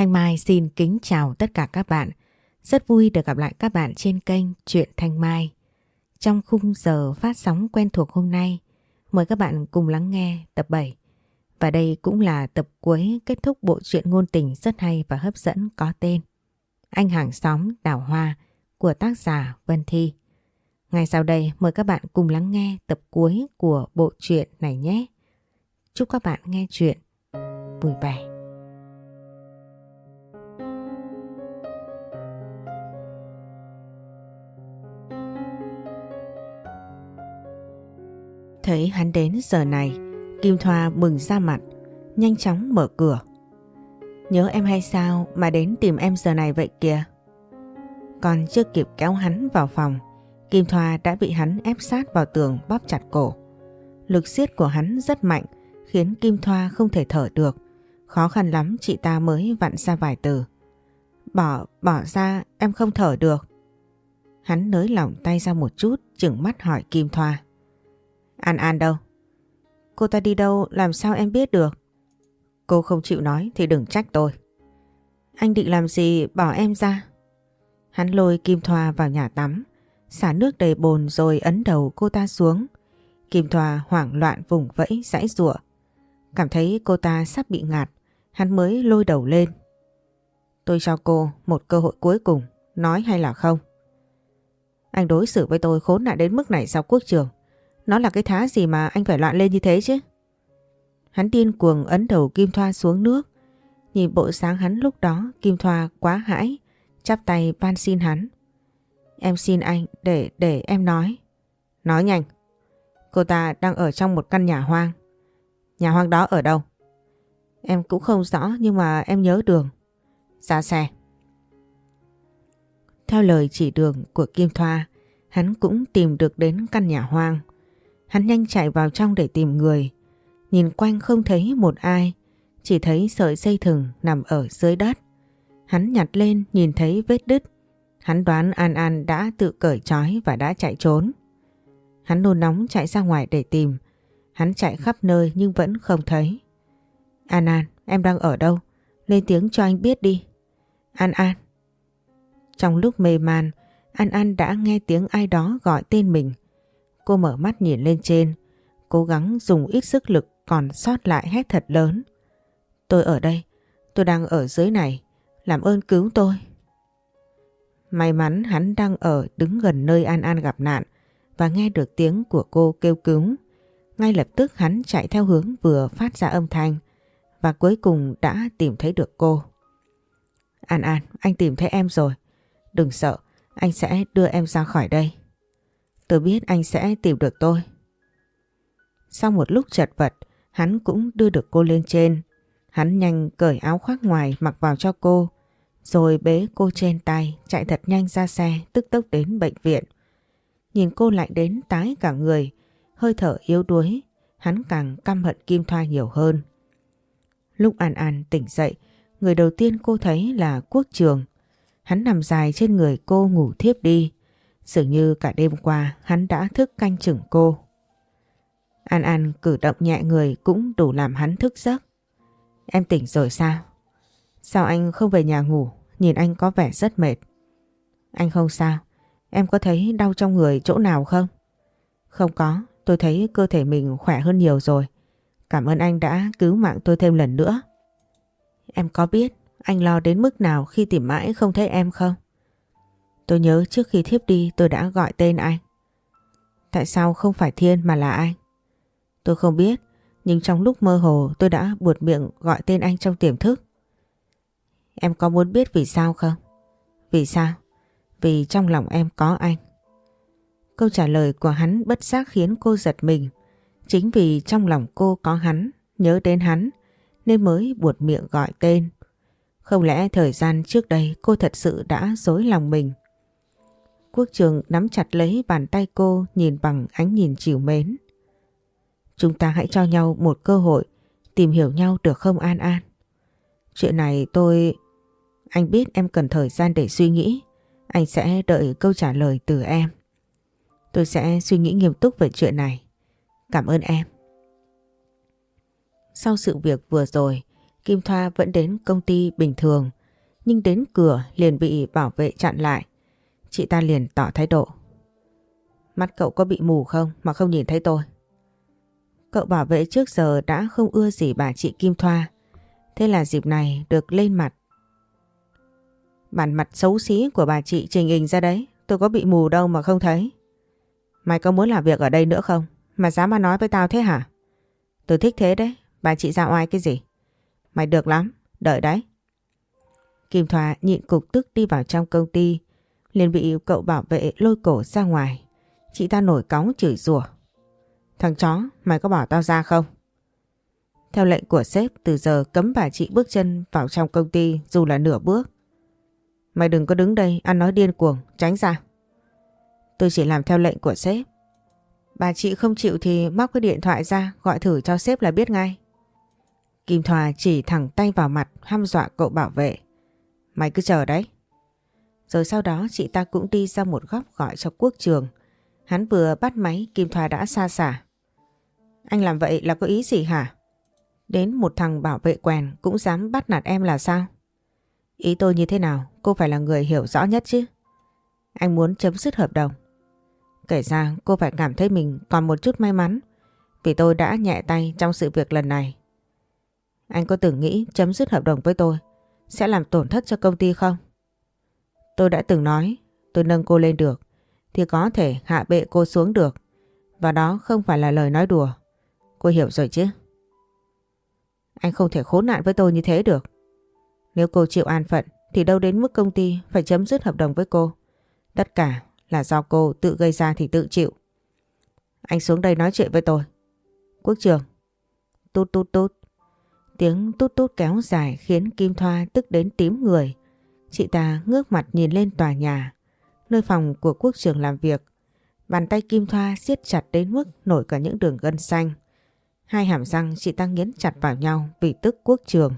Thanh Mai xin kính chào tất cả các bạn. Rất vui được gặp lại các bạn trên kênh Truyện Thanh Mai. Trong khung giờ phát sóng quen thuộc hôm nay, mời các bạn cùng lắng nghe tập 7. Và đây cũng là tập cuối kết thúc bộ truyện ngôn tình rất hay và hấp dẫn có tên Anh hàng xóm đào hoa của tác giả Vân Thi. Ngay sau đây mời các bạn cùng lắng nghe tập cuối của bộ truyện này nhé. Chúc các bạn nghe chuyện vui vẻ. Thấy hắn đến giờ này, Kim Thoa mừng ra mặt, nhanh chóng mở cửa. Nhớ em hay sao mà đến tìm em giờ này vậy kìa? Còn chưa kịp kéo hắn vào phòng, Kim Thoa đã bị hắn ép sát vào tường bóp chặt cổ. Lực siết của hắn rất mạnh, khiến Kim Thoa không thể thở được. Khó khăn lắm chị ta mới vặn ra vài từ. Bỏ, bỏ ra, em không thở được. Hắn nới lỏng tay ra một chút, chừng mắt hỏi Kim Thoa. An An đâu? Cô ta đi đâu làm sao em biết được? Cô không chịu nói thì đừng trách tôi. Anh định làm gì bỏ em ra? Hắn lôi Kim Thoa vào nhà tắm, xả nước đầy bồn rồi ấn đầu cô ta xuống. Kim Thoa hoảng loạn vùng vẫy giãy giụa. Cảm thấy cô ta sắp bị ngạt, hắn mới lôi đầu lên. Tôi cho cô một cơ hội cuối cùng, nói hay là không? Anh đối xử với tôi khốn nạn đến mức này sao quốc trường? Nó là cái thá gì mà anh phải loạn lên như thế chứ? Hắn điên cuồng ấn đầu Kim Thoa xuống nước. Nhìn bộ sáng hắn lúc đó Kim Thoa quá hãi, chắp tay van xin hắn. Em xin anh để để em nói. Nói nhanh. Cô ta đang ở trong một căn nhà hoang. Nhà hoang đó ở đâu? Em cũng không rõ nhưng mà em nhớ đường. Ra xe. Theo lời chỉ đường của Kim Thoa, hắn cũng tìm được đến căn nhà hoang. Hắn nhanh chạy vào trong để tìm người. Nhìn quanh không thấy một ai, chỉ thấy sợi dây thừng nằm ở dưới đất. Hắn nhặt lên nhìn thấy vết đứt. Hắn đoán An An đã tự cởi trói và đã chạy trốn. Hắn nôn nóng chạy ra ngoài để tìm. Hắn chạy khắp nơi nhưng vẫn không thấy. An An, em đang ở đâu? Lên tiếng cho anh biết đi. An An. Trong lúc mê man, An An đã nghe tiếng ai đó gọi tên mình. Cô mở mắt nhìn lên trên, cố gắng dùng ít sức lực còn sót lại hét thật lớn. Tôi ở đây, tôi đang ở dưới này, làm ơn cứu tôi. May mắn hắn đang ở đứng gần nơi An An gặp nạn và nghe được tiếng của cô kêu cứu. Ngay lập tức hắn chạy theo hướng vừa phát ra âm thanh và cuối cùng đã tìm thấy được cô. An An, anh tìm thấy em rồi. Đừng sợ, anh sẽ đưa em ra khỏi đây. Tôi biết anh sẽ tìm được tôi. Sau một lúc chật vật, hắn cũng đưa được cô lên trên. Hắn nhanh cởi áo khoác ngoài mặc vào cho cô, rồi bế cô trên tay chạy thật nhanh ra xe tức tốc đến bệnh viện. Nhìn cô lạnh đến tái cả người, hơi thở yếu đuối, hắn càng căm hận Kim Thoa nhiều hơn. Lúc An An tỉnh dậy, người đầu tiên cô thấy là Quốc Trường. Hắn nằm dài trên người cô ngủ thiếp đi. Dường như cả đêm qua, hắn đã thức canh chừng cô. An An cử động nhẹ người cũng đủ làm hắn thức giấc. Em tỉnh rồi sao? Sao anh không về nhà ngủ? Nhìn anh có vẻ rất mệt. Anh không sao. Em có thấy đau trong người chỗ nào không? Không có. Tôi thấy cơ thể mình khỏe hơn nhiều rồi. Cảm ơn anh đã cứu mạng tôi thêm lần nữa. Em có biết anh lo đến mức nào khi tìm mãi không thấy em không? Tôi nhớ trước khi thiếp đi tôi đã gọi tên anh. Tại sao không phải Thiên mà là anh? Tôi không biết, nhưng trong lúc mơ hồ tôi đã buột miệng gọi tên anh trong tiềm thức. Em có muốn biết vì sao không? Vì sao? Vì trong lòng em có anh. Câu trả lời của hắn bất giác khiến cô giật mình. Chính vì trong lòng cô có hắn, nhớ đến hắn, nên mới buột miệng gọi tên. Không lẽ thời gian trước đây cô thật sự đã dối lòng mình? Quốc trường nắm chặt lấy bàn tay cô nhìn bằng ánh nhìn chiều mến. Chúng ta hãy cho nhau một cơ hội tìm hiểu nhau được không An An? Chuyện này tôi... Anh biết em cần thời gian để suy nghĩ. Anh sẽ đợi câu trả lời từ em. Tôi sẽ suy nghĩ nghiêm túc về chuyện này. Cảm ơn em. Sau sự việc vừa rồi, Kim Thoa vẫn đến công ty bình thường, nhưng đến cửa liền bị bảo vệ chặn lại. Chị ta liền tỏ thái độ. Mắt cậu có bị mù không mà không nhìn thấy tôi? Cậu bảo vệ trước giờ đã không ưa gì bà chị Kim Thoa. Thế là dịp này được lên mặt. Bản mặt xấu xí của bà chị trình hình ra đấy. Tôi có bị mù đâu mà không thấy. Mày có muốn làm việc ở đây nữa không? Mà dám mà nói với tao thế hả? Tôi thích thế đấy. Bà chị ra oai cái gì? Mày được lắm. Đợi đấy. Kim Thoa nhịn cục tức đi vào trong công ty liền bị cậu bảo vệ lôi cổ ra ngoài. Chị ta nổi cóng chửi rủa. Thằng chó, mày có bỏ tao ra không? Theo lệnh của sếp từ giờ cấm bà chị bước chân vào trong công ty dù là nửa bước. Mày đừng có đứng đây ăn nói điên cuồng, tránh ra. Tôi chỉ làm theo lệnh của sếp. Bà chị không chịu thì móc cái điện thoại ra gọi thử cho sếp là biết ngay. Kim Thoa chỉ thẳng tay vào mặt hăm dọa cậu bảo vệ. Mày cứ chờ đấy. Rồi sau đó chị ta cũng đi ra một góc gọi cho quốc trường. Hắn vừa bắt máy, Kim Thoa đã xa xả. Anh làm vậy là có ý gì hả? Đến một thằng bảo vệ quèn cũng dám bắt nạt em là sao? Ý tôi như thế nào? Cô phải là người hiểu rõ nhất chứ. Anh muốn chấm dứt hợp đồng. Kể ra cô phải cảm thấy mình còn một chút may mắn, vì tôi đã nhẹ tay trong sự việc lần này. Anh có từng nghĩ chấm dứt hợp đồng với tôi sẽ làm tổn thất cho công ty không? Tôi đã từng nói, tôi nâng cô lên được, thì có thể hạ bệ cô xuống được và đó không phải là lời nói đùa. Cô hiểu rồi chứ? Anh không thể khốn nạn với tôi như thế được. Nếu cô chịu an phận, thì đâu đến mức công ty phải chấm dứt hợp đồng với cô. Tất cả là do cô tự gây ra thì tự chịu. Anh xuống đây nói chuyện với tôi. Quốc trường. Tút tút tút. Tiếng tút tút kéo dài khiến Kim Thoa tức đến tím người. Chị ta ngước mặt nhìn lên tòa nhà, nơi phòng của quốc trường làm việc. Bàn tay Kim Thoa siết chặt đến mức nổi cả những đường gân xanh. Hai hàm răng chị ta nghiến chặt vào nhau vì tức quốc trường.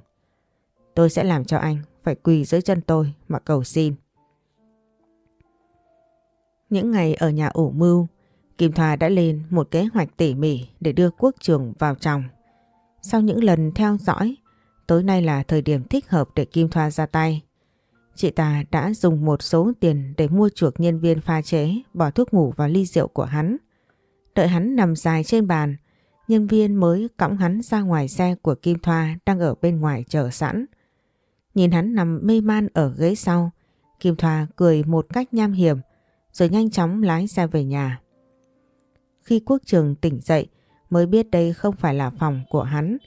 Tôi sẽ làm cho anh phải quỳ dưới chân tôi mà cầu xin. Những ngày ở nhà ủ mưu, Kim Thoa đã lên một kế hoạch tỉ mỉ để đưa quốc trường vào chồng Sau những lần theo dõi, tối nay là thời điểm thích hợp để Kim Thoa ra tay. Chị ta đã dùng một số tiền để mua chuộc nhân viên pha chế bỏ thuốc ngủ vào ly rượu của hắn. Đợi hắn nằm dài trên bàn, nhân viên mới cõng hắn ra ngoài xe của Kim Thoa đang ở bên ngoài chờ sẵn. Nhìn hắn nằm mê man ở ghế sau, Kim Thoa cười một cách nham hiểm rồi nhanh chóng lái xe về nhà. Khi quốc trường tỉnh dậy mới biết đây không phải là phòng của hắn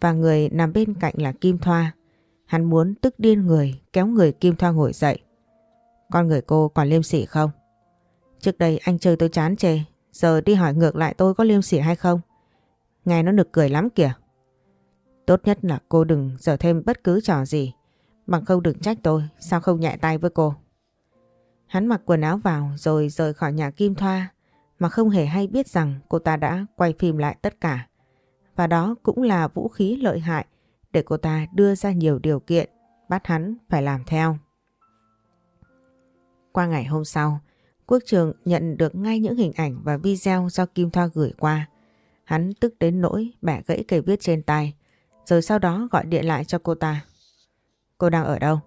và người nằm bên cạnh là Kim Thoa. Hắn muốn tức điên người kéo người Kim Thoa ngồi dậy. Con người cô còn liêm sỉ không? Trước đây anh chơi tôi chán chê, giờ đi hỏi ngược lại tôi có liêm sỉ hay không? Nghe nó nực cười lắm kìa. Tốt nhất là cô đừng dở thêm bất cứ trò gì. Bằng không đừng trách tôi, sao không nhẹ tay với cô. Hắn mặc quần áo vào rồi rời khỏi nhà Kim Thoa mà không hề hay biết rằng cô ta đã quay phim lại tất cả. Và đó cũng là vũ khí lợi hại để cô ta đưa ra nhiều điều kiện bắt hắn phải làm theo. Qua ngày hôm sau, Quốc Trường nhận được ngay những hình ảnh và video do Kim Thoa gửi qua. Hắn tức đến nỗi bẻ gãy cây viết trên tay, rồi sau đó gọi điện lại cho cô ta. Cô đang ở đâu?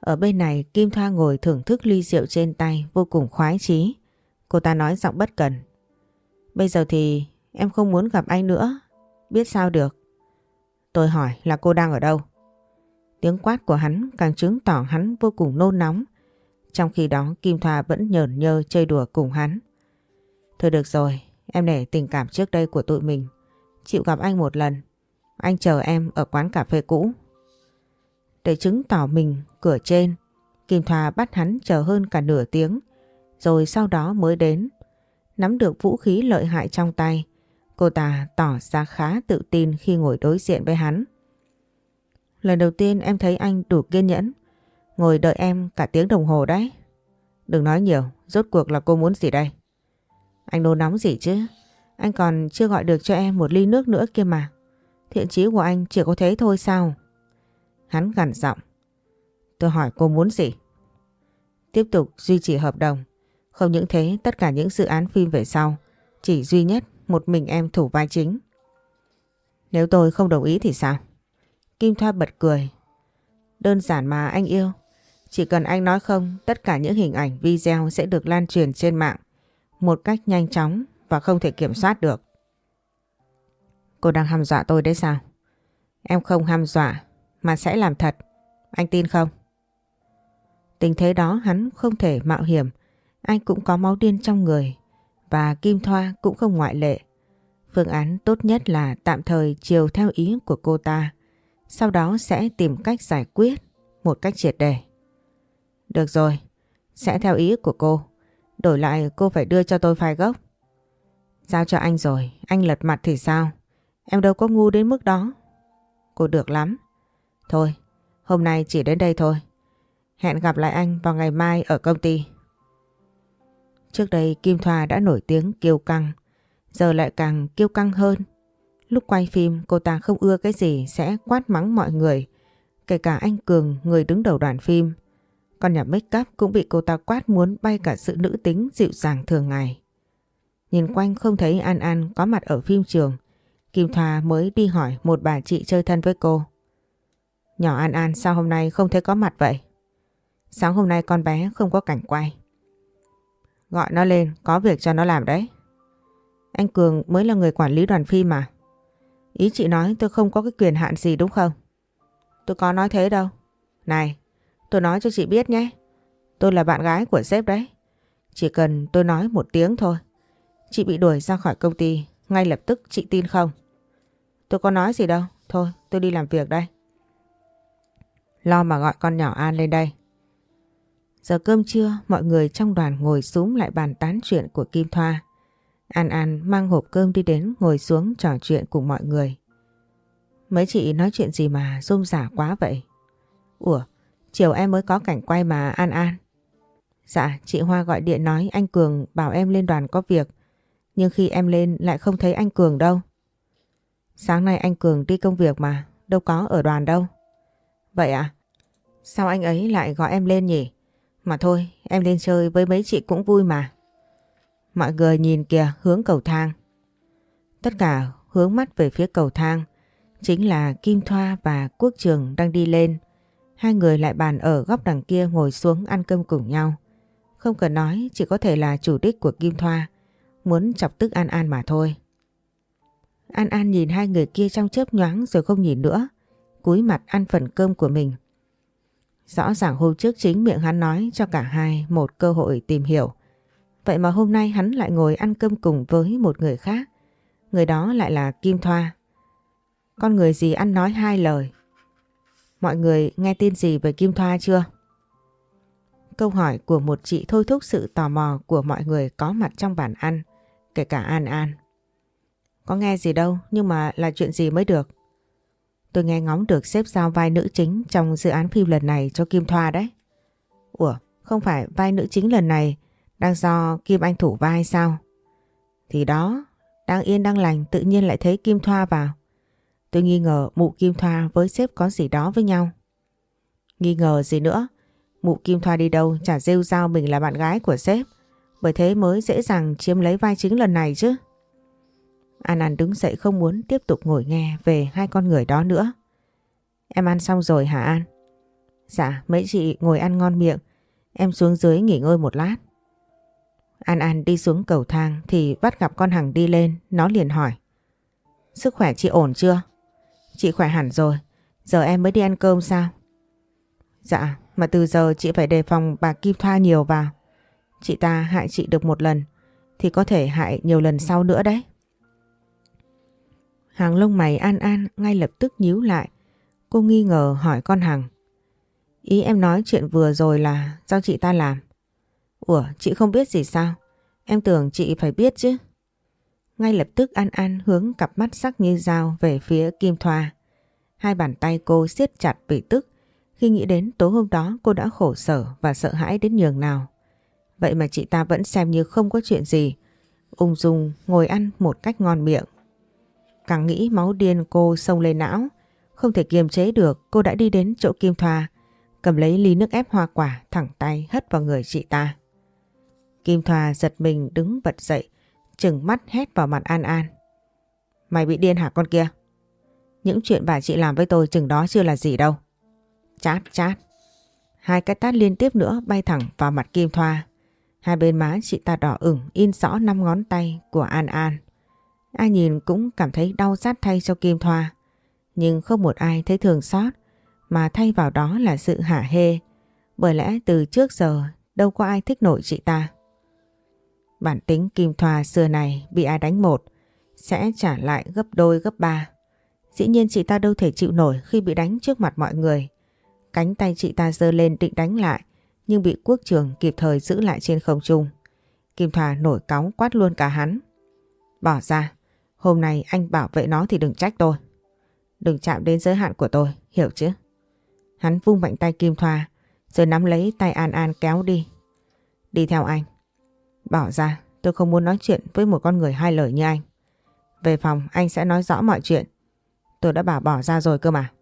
Ở bên này Kim Thoa ngồi thưởng thức ly rượu trên tay vô cùng khoái chí. Cô ta nói giọng bất cần. Bây giờ thì em không muốn gặp anh nữa. Biết sao được. Tôi hỏi là cô đang ở đâu? Tiếng quát của hắn càng chứng tỏ hắn vô cùng nôn nóng. Trong khi đó Kim Thoa vẫn nhờn nhơ chơi đùa cùng hắn. Thôi được rồi, em để tình cảm trước đây của tụi mình. Chịu gặp anh một lần. Anh chờ em ở quán cà phê cũ. Để chứng tỏ mình cửa trên, Kim Thoa bắt hắn chờ hơn cả nửa tiếng, rồi sau đó mới đến. Nắm được vũ khí lợi hại trong tay, cô ta tỏ ra khá tự tin khi ngồi đối diện với hắn. Lần đầu tiên em thấy anh đủ kiên nhẫn, ngồi đợi em cả tiếng đồng hồ đấy. Đừng nói nhiều, rốt cuộc là cô muốn gì đây? Anh nôn nóng gì chứ? Anh còn chưa gọi được cho em một ly nước nữa kia mà. Thiện chí của anh chỉ có thế thôi sao? Hắn gằn giọng. Tôi hỏi cô muốn gì? Tiếp tục duy trì hợp đồng. Không những thế tất cả những dự án phim về sau chỉ duy nhất một mình em thủ vai chính. Nếu tôi không đồng ý thì sao? Kim Thoa bật cười. Đơn giản mà anh yêu. Chỉ cần anh nói không, tất cả những hình ảnh video sẽ được lan truyền trên mạng một cách nhanh chóng và không thể kiểm soát được. Cô đang hăm dọa tôi đấy sao? Em không hăm dọa mà sẽ làm thật. Anh tin không? Tình thế đó hắn không thể mạo hiểm. Anh cũng có máu điên trong người và Kim Thoa cũng không ngoại lệ. Phương án tốt nhất là tạm thời chiều theo ý của cô ta. Sau đó sẽ tìm cách giải quyết một cách triệt đề. Được rồi, sẽ theo ý của cô. Đổi lại cô phải đưa cho tôi file gốc. Giao cho anh rồi, anh lật mặt thì sao? Em đâu có ngu đến mức đó. Cô được lắm. Thôi, hôm nay chỉ đến đây thôi. Hẹn gặp lại anh vào ngày mai ở công ty. Trước đây Kim Thoa đã nổi tiếng kiêu căng, giờ lại càng kiêu căng hơn. Lúc quay phim cô ta không ưa cái gì sẽ quát mắng mọi người, kể cả anh Cường người đứng đầu đoàn phim. Còn nhà make up cũng bị cô ta quát muốn bay cả sự nữ tính dịu dàng thường ngày. Nhìn quanh không thấy An An có mặt ở phim trường, Kim Thoa mới đi hỏi một bà chị chơi thân với cô. Nhỏ An An sao hôm nay không thấy có mặt vậy? Sáng hôm nay con bé không có cảnh quay. Gọi nó lên, có việc cho nó làm đấy. Anh Cường mới là người quản lý đoàn phim mà. Ý chị nói tôi không có cái quyền hạn gì đúng không? Tôi có nói thế đâu. Này, tôi nói cho chị biết nhé. Tôi là bạn gái của sếp đấy. Chỉ cần tôi nói một tiếng thôi. Chị bị đuổi ra khỏi công ty, ngay lập tức chị tin không? Tôi có nói gì đâu. Thôi, tôi đi làm việc đây. Lo mà gọi con nhỏ An lên đây. Giờ cơm trưa, mọi người trong đoàn ngồi xuống lại bàn tán chuyện của Kim Thoa. An An mang hộp cơm đi đến ngồi xuống trò chuyện cùng mọi người. Mấy chị nói chuyện gì mà rôm rả quá vậy? Ủa, chiều em mới có cảnh quay mà An An. Dạ, chị Hoa gọi điện nói anh Cường bảo em lên đoàn có việc. Nhưng khi em lên lại không thấy anh Cường đâu. Sáng nay anh Cường đi công việc mà, đâu có ở đoàn đâu. Vậy à? Sao anh ấy lại gọi em lên nhỉ? Mà thôi, em lên chơi với mấy chị cũng vui mà. Mọi người nhìn kìa hướng cầu thang. Tất cả hướng mắt về phía cầu thang. Chính là Kim Thoa và Quốc Trường đang đi lên. Hai người lại bàn ở góc đằng kia ngồi xuống ăn cơm cùng nhau. Không cần nói, chỉ có thể là chủ đích của Kim Thoa. Muốn chọc tức An An mà thôi. An An nhìn hai người kia trong chớp nhoáng rồi không nhìn nữa. Cúi mặt ăn phần cơm của mình. Rõ ràng hôm trước chính miệng hắn nói cho cả hai một cơ hội tìm hiểu. Vậy mà hôm nay hắn lại ngồi ăn cơm cùng với một người khác. Người đó lại là Kim Thoa. Con người gì ăn nói hai lời. Mọi người nghe tin gì về Kim Thoa chưa? Câu hỏi của một chị thôi thúc sự tò mò của mọi người có mặt trong bàn ăn, kể cả An An. Có nghe gì đâu, nhưng mà là chuyện gì mới được. Tôi nghe ngóng được xếp giao vai nữ chính trong dự án phim lần này cho Kim Thoa đấy. Ủa, không phải vai nữ chính lần này đang do Kim Anh thủ vai sao? Thì đó, đang yên đang lành tự nhiên lại thấy Kim Thoa vào. Tôi nghi ngờ mụ Kim Thoa với sếp có gì đó với nhau. Nghi ngờ gì nữa? Mụ Kim Thoa đi đâu chả rêu giao mình là bạn gái của sếp. Bởi thế mới dễ dàng chiếm lấy vai chính lần này chứ. An An đứng dậy không muốn tiếp tục ngồi nghe về hai con người đó nữa. Em ăn xong rồi hả An? Dạ, mấy chị ngồi ăn ngon miệng. Em xuống dưới nghỉ ngơi một lát. An An đi xuống cầu thang thì bắt gặp con Hằng đi lên, nó liền hỏi. Sức khỏe chị ổn chưa? Chị khỏe hẳn rồi, giờ em mới đi ăn cơm sao? Dạ, mà từ giờ chị phải đề phòng bà Kim Thoa nhiều vào. Chị ta hại chị được một lần, thì có thể hại nhiều lần sau nữa đấy. Hàng lông mày An An ngay lập tức nhíu lại. Cô nghi ngờ hỏi con Hằng. Ý em nói chuyện vừa rồi là do chị ta làm. Ủa, chị không biết gì sao? Em tưởng chị phải biết chứ. Ngay lập tức An An hướng cặp mắt sắc như dao về phía Kim Thoa. Hai bàn tay cô siết chặt vì tức khi nghĩ đến tối hôm đó, cô đã khổ sở và sợ hãi đến nhường nào. Vậy mà chị ta vẫn xem như không có chuyện gì. Ung dung ngồi ăn một cách ngon miệng. Càng nghĩ máu điên cô sông lên não. Không thể kiềm chế được, cô đã đi đến chỗ Kim Thoa cầm lấy ly nước ép hoa quả, thẳng tay hất vào người chị ta. Kim Thoa giật mình đứng bật dậy, chừng mắt hét vào mặt An An. Mày bị điên hả con kia? Những chuyện bà chị làm với tôi chừng đó chưa là gì đâu. Chát chát. Hai cái tát liên tiếp nữa bay thẳng vào mặt Kim Thoa. Hai bên má chị ta đỏ ửng in rõ năm ngón tay của An An. Ai nhìn cũng cảm thấy đau rát thay cho Kim Thoa. Nhưng không một ai thấy thường xót mà thay vào đó là sự hả hê. Bởi lẽ từ trước giờ đâu có ai thích nổi chị ta. Bản tính Kim Thoa xưa này bị ai đánh một sẽ trả lại gấp đôi gấp ba. Dĩ nhiên chị ta đâu thể chịu nổi khi bị đánh trước mặt mọi người. Cánh tay chị ta giơ lên định đánh lại nhưng bị quốc trường kịp thời giữ lại trên không trung. Kim Thoa nổi cáu quát luôn cả hắn. Bỏ ra, hôm nay anh bảo vệ nó thì đừng trách tôi. Đừng chạm đến giới hạn của tôi, hiểu chứ? Hắn vung mạnh tay Kim Thoa rồi nắm lấy tay An An kéo đi. Đi theo anh. Bỏ ra, tôi không muốn nói chuyện với một con người hai lời như anh. Về phòng anh sẽ nói rõ mọi chuyện. Tôi đã bảo bỏ ra rồi cơ mà.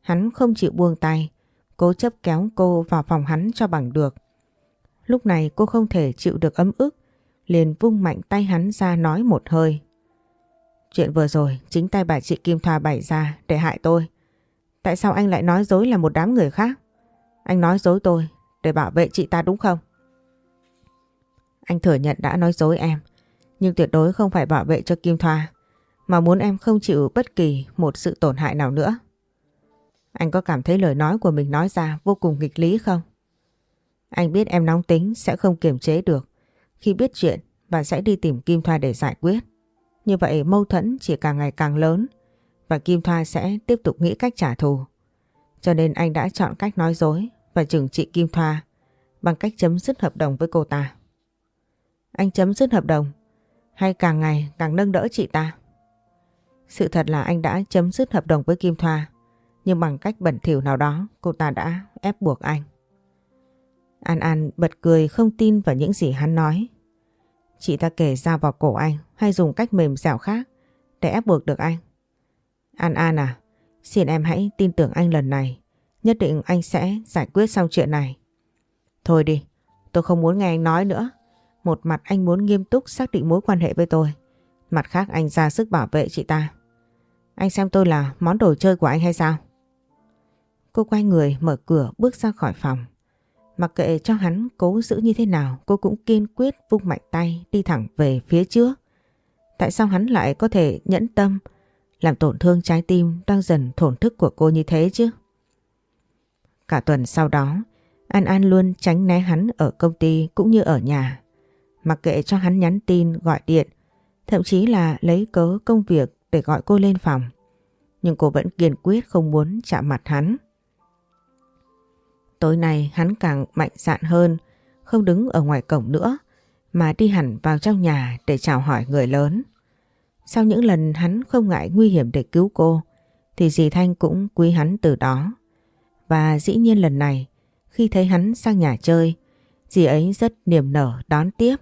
Hắn không chịu buông tay, cố chấp kéo cô vào phòng hắn cho bằng được. Lúc này cô không thể chịu được ấm ức, liền vung mạnh tay hắn ra nói một hơi. Chuyện vừa rồi chính tay bà chị Kim Thoa bày ra để hại tôi. Tại sao anh lại nói dối là một đám người khác? Anh nói dối tôi để bảo vệ chị ta đúng không? Anh thừa nhận đã nói dối em, nhưng tuyệt đối không phải bảo vệ cho Kim Thoa, mà muốn em không chịu bất kỳ một sự tổn hại nào nữa. Anh có cảm thấy lời nói của mình nói ra vô cùng nghịch lý không? Anh biết em nóng tính sẽ không kiềm chế được khi biết chuyện và sẽ đi tìm Kim Thoa để giải quyết. Như vậy mâu thuẫn chỉ càng ngày càng lớn và Kim Thoa sẽ tiếp tục nghĩ cách trả thù. Cho nên anh đã chọn cách nói dối và trừng trị Kim Thoa bằng cách chấm dứt hợp đồng với cô ta. Anh chấm dứt hợp đồng hay càng ngày càng nâng đỡ chị ta? Sự thật là anh đã chấm dứt hợp đồng với Kim Thoa, nhưng bằng cách bẩn thỉu nào đó, cô ta đã ép buộc anh. An An bật cười không tin vào những gì hắn nói. Chị ta kể ra vào cổ anh hay dùng cách mềm dẻo khác để ép buộc được anh. An An à, xin em hãy tin tưởng anh lần này. Nhất định anh sẽ giải quyết xong chuyện này. Thôi đi, tôi không muốn nghe anh nói nữa. Một mặt anh muốn nghiêm túc xác định mối quan hệ với tôi. Mặt khác anh ra sức bảo vệ chị ta. Anh xem tôi là món đồ chơi của anh hay sao? Cô quay người mở cửa bước ra khỏi phòng. Mặc kệ cho hắn cố giữ như thế nào cô cũng kiên quyết vung mạnh tay đi thẳng về phía trước. Tại sao hắn lại có thể nhẫn tâm làm tổn thương trái tim đang dần thổn thức của cô như thế chứ? Cả tuần sau đó An An luôn tránh né hắn ở công ty cũng như ở nhà. Mặc kệ cho hắn nhắn tin, gọi điện, thậm chí là lấy cớ công việc để gọi cô lên phòng. Nhưng cô vẫn kiên quyết không muốn chạm mặt hắn. Tối nay hắn càng mạnh dạn hơn, không đứng ở ngoài cổng nữa, mà đi hẳn vào trong nhà để chào hỏi người lớn. Sau những lần hắn không ngại nguy hiểm để cứu cô, thì dì Thanh cũng quý hắn từ đó. Và dĩ nhiên lần này, khi thấy hắn sang nhà chơi, dì ấy rất niềm nở đón tiếp.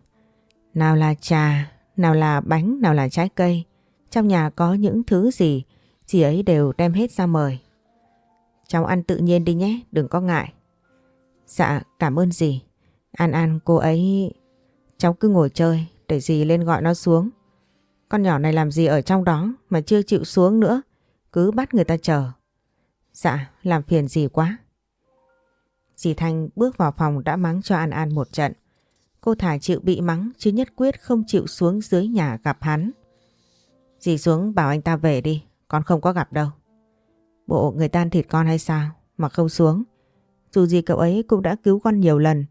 Nào là trà, nào là bánh, nào là trái cây. Trong nhà có những thứ gì, dì ấy đều đem hết ra mời. Cháu ăn tự nhiên đi nhé, đừng có ngại. Dạ, cảm ơn dì. An An, cô ấy... Cháu cứ ngồi chơi, để dì lên gọi nó xuống. Con nhỏ này làm gì ở trong đó mà chưa chịu xuống nữa, cứ bắt người ta chờ. Dạ, làm phiền dì quá. Dì Thanh bước vào phòng đã mắng cho An An một trận. Cô thả chịu bị mắng chứ nhất quyết không chịu xuống dưới nhà gặp hắn. Dì xuống bảo anh ta về đi, con không có gặp đâu. Bộ người ta thịt con hay sao mà không xuống. Dù gì cậu ấy cũng đã cứu con nhiều lần.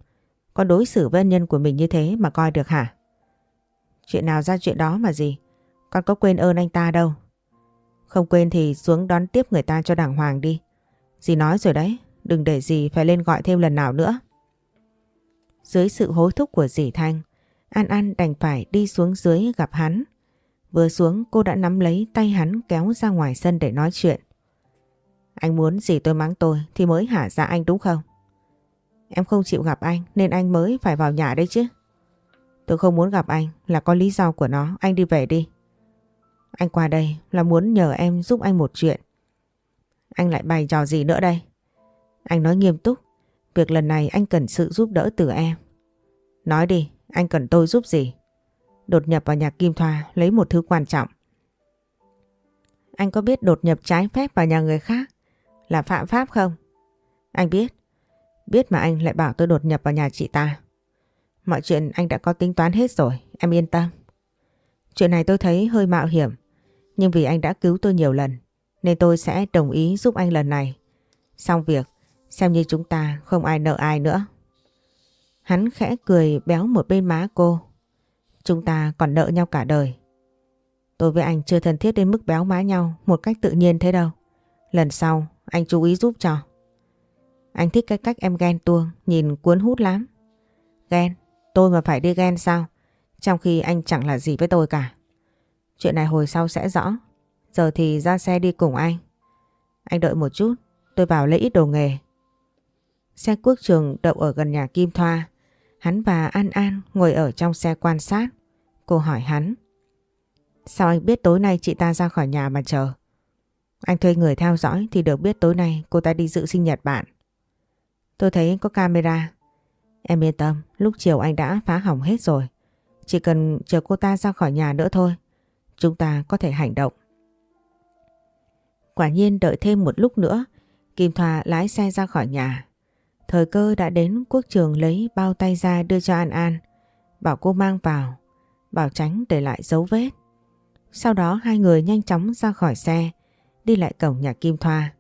Con đối xử với ân nhân của mình như thế mà coi được hả? Chuyện nào ra chuyện đó mà gì? Con có quên ơn anh ta đâu. Không quên thì xuống đón tiếp người ta cho đàng hoàng đi. Dì nói rồi đấy, đừng để dì phải lên gọi thêm lần nào nữa. Dưới sự hối thúc của dì Thanh, An An đành phải đi xuống dưới gặp hắn. Vừa xuống cô đã nắm lấy tay hắn kéo ra ngoài sân để nói chuyện. Anh muốn gì tôi mắng tôi thì mới hả dạ anh đúng không? Em không chịu gặp anh nên anh mới phải vào nhà đấy chứ. Tôi không muốn gặp anh là có lý do của nó, anh đi về đi. Anh qua đây là muốn nhờ em giúp anh một chuyện. Anh lại bày trò gì nữa đây? Anh nói nghiêm túc, việc lần này anh cần sự giúp đỡ từ em. Nói đi, anh cần tôi giúp gì? Đột nhập vào nhà Kim Thoa lấy một thứ quan trọng. anh có biết đột nhập trái phép vào nhà người khác là phạm pháp không? Anh biết. Biết mà anh lại bảo tôi đột nhập vào nhà chị ta. Mọi chuyện anh đã có tính toán hết rồi, em yên tâm. Chuyện này tôi thấy hơi mạo hiểm, nhưng vì anh đã cứu tôi nhiều lần, nên tôi sẽ đồng ý giúp anh lần này. Xong việc, xem như chúng ta không ai nợ ai nữa. Hắn khẽ cười béo một bên má cô. Chúng ta còn nợ nhau cả đời. Tôi với anh chưa thân thiết đến mức béo má nhau một cách tự nhiên thế đâu. Lần sau anh chú ý giúp cho. Anh thích cái cách em ghen tuông, nhìn cuốn hút lắm. Ghen? Tôi mà phải đi ghen sao? Trong khi anh chẳng là gì với tôi cả. Chuyện này hồi sau sẽ rõ. Giờ thì ra xe đi cùng anh. Anh đợi một chút, tôi vào lấy ít đồ nghề. Xe quốc trường đậu ở gần nhà Kim Thoa. Hắn và An An ngồi ở trong xe quan sát. Cô hỏi hắn. Sao anh biết tối nay chị ta ra khỏi nhà mà chờ? Anh thuê người theo dõi thì được biết tối nay cô ta đi dự sinh nhật bạn. Tôi thấy có camera. Em yên tâm, lúc chiều anh đã phá hỏng hết rồi. Chỉ cần chờ cô ta ra khỏi nhà nữa thôi. Chúng ta có thể hành động. Quả nhiên đợi thêm một lúc nữa, Kim Thoa lái xe ra khỏi nhà. Thời cơ đã đến quốc trường lấy bao tay ra đưa cho An An. Bảo cô mang vào, bảo tránh để lại dấu vết. Sau đó hai người nhanh chóng ra khỏi xe, đi lại cổng nhà Kim Thoa.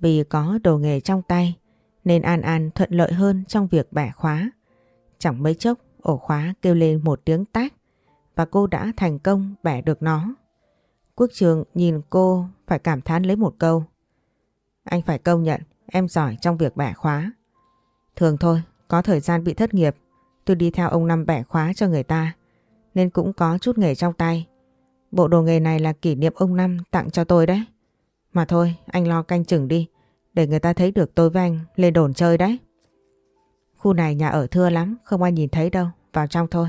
Vì có đồ nghề trong tay, nên An An thuận lợi hơn trong việc bẻ khóa. Chẳng mấy chốc, ổ khóa kêu lên một tiếng tách và cô đã thành công bẻ được nó. Quốc trường nhìn cô phải cảm thán lấy một câu. Anh phải công nhận em giỏi trong việc bẻ khóa. Thường thôi, có thời gian bị thất nghiệp, tôi đi theo ông Năm bẻ khóa cho người ta, nên cũng có chút nghề trong tay. Bộ đồ nghề này là kỷ niệm ông Năm tặng cho tôi đấy. Mà thôi, anh lo canh chừng đi, để người ta thấy được tôi với anh lên đồn chơi đấy. Khu này nhà ở thưa lắm, không ai nhìn thấy đâu, vào trong thôi.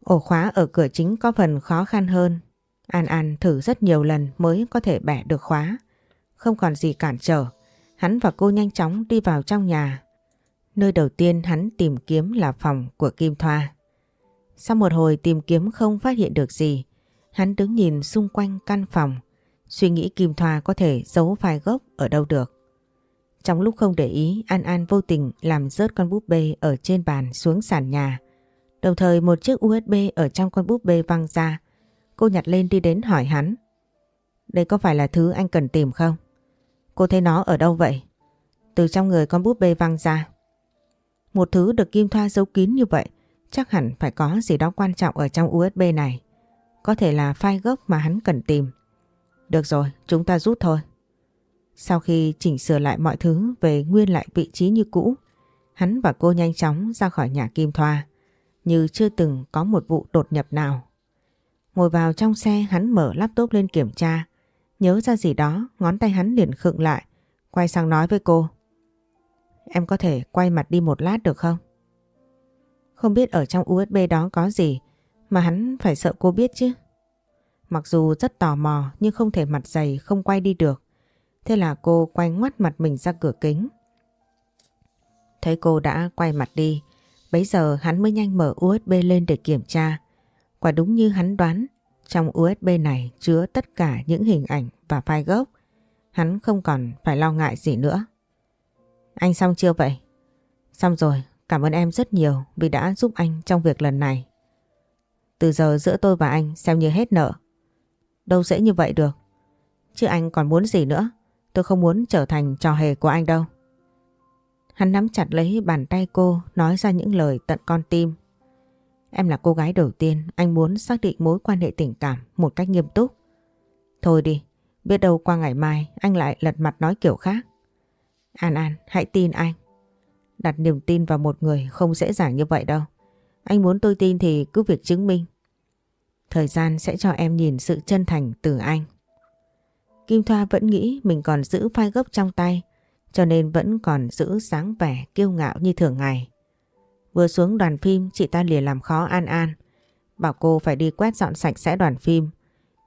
Ổ khóa ở cửa chính có phần khó khăn hơn. An An thử rất nhiều lần mới có thể bẻ được khóa. Không còn gì cản trở. Hắn và cô nhanh chóng đi vào trong nhà. Nơi đầu tiên hắn tìm kiếm là phòng của Kim Thoa. Sau một hồi tìm kiếm không phát hiện được gì, hắn đứng nhìn xung quanh căn phòng, suy nghĩ Kim Thoa có thể giấu file gốc ở đâu được. Trong lúc không để ý, An An vô tình làm rớt con búp bê ở trên bàn xuống sàn nhà. Đồng thời một chiếc USB ở trong con búp bê văng ra. Cô nhặt lên đi đến hỏi hắn. Đây có phải là thứ anh cần tìm không? Cô thấy nó ở đâu vậy? Từ trong người con búp bê văng ra. Một thứ được Kim Thoa giấu kín như vậy chắc hẳn phải có gì đó quan trọng ở trong USB này. Có thể là file gốc mà hắn cần tìm. Được rồi, chúng ta rút thôi. Sau khi chỉnh sửa lại mọi thứ về nguyên lại vị trí như cũ, hắn và cô nhanh chóng ra khỏi nhà Kim Thoa, như chưa từng có một vụ đột nhập nào. Ngồi vào trong xe hắn mở laptop lên kiểm tra, nhớ ra gì đó, ngón tay hắn liền khựng lại, quay sang nói với cô. Em có thể quay mặt đi một lát được không? Không biết ở trong USB đó có gì mà hắn phải sợ cô biết chứ. Mặc dù rất tò mò nhưng không thể mặt dày không quay đi được. Thế là cô quay ngoắt mặt mình ra cửa kính. Thấy cô đã quay mặt đi, bấy giờ hắn mới nhanh mở USB lên để kiểm tra. Quả đúng như hắn đoán, trong USB này chứa tất cả những hình ảnh và file gốc. Hắn không còn phải lo ngại gì nữa. Anh xong chưa vậy? Xong rồi, cảm ơn em rất nhiều vì đã giúp anh trong việc lần này. Từ giờ giữa tôi và anh xem như hết nợ. Đâu dễ như vậy được. Chứ anh còn muốn gì nữa? Tôi không muốn trở thành trò hề của anh đâu. Hắn nắm chặt lấy bàn tay cô nói ra những lời tận con tim. Em là cô gái đầu tiên anh muốn xác định mối quan hệ tình cảm một cách nghiêm túc. Thôi đi, biết đâu qua ngày mai anh lại lật mặt nói kiểu khác. An An, hãy tin anh. Đặt niềm tin vào một người không dễ dàng như vậy đâu. Anh muốn tôi tin thì cứ việc chứng minh. Thời gian sẽ cho em nhìn sự chân thành từ anh. Kim Thoa vẫn nghĩ mình còn giữ phai gốc trong tay, cho nên vẫn còn giữ sáng vẻ kiêu ngạo như thường ngày. Vừa xuống đoàn phim, chị ta liền làm khó An An bảo cô phải đi quét dọn sạch sẽ đoàn phim.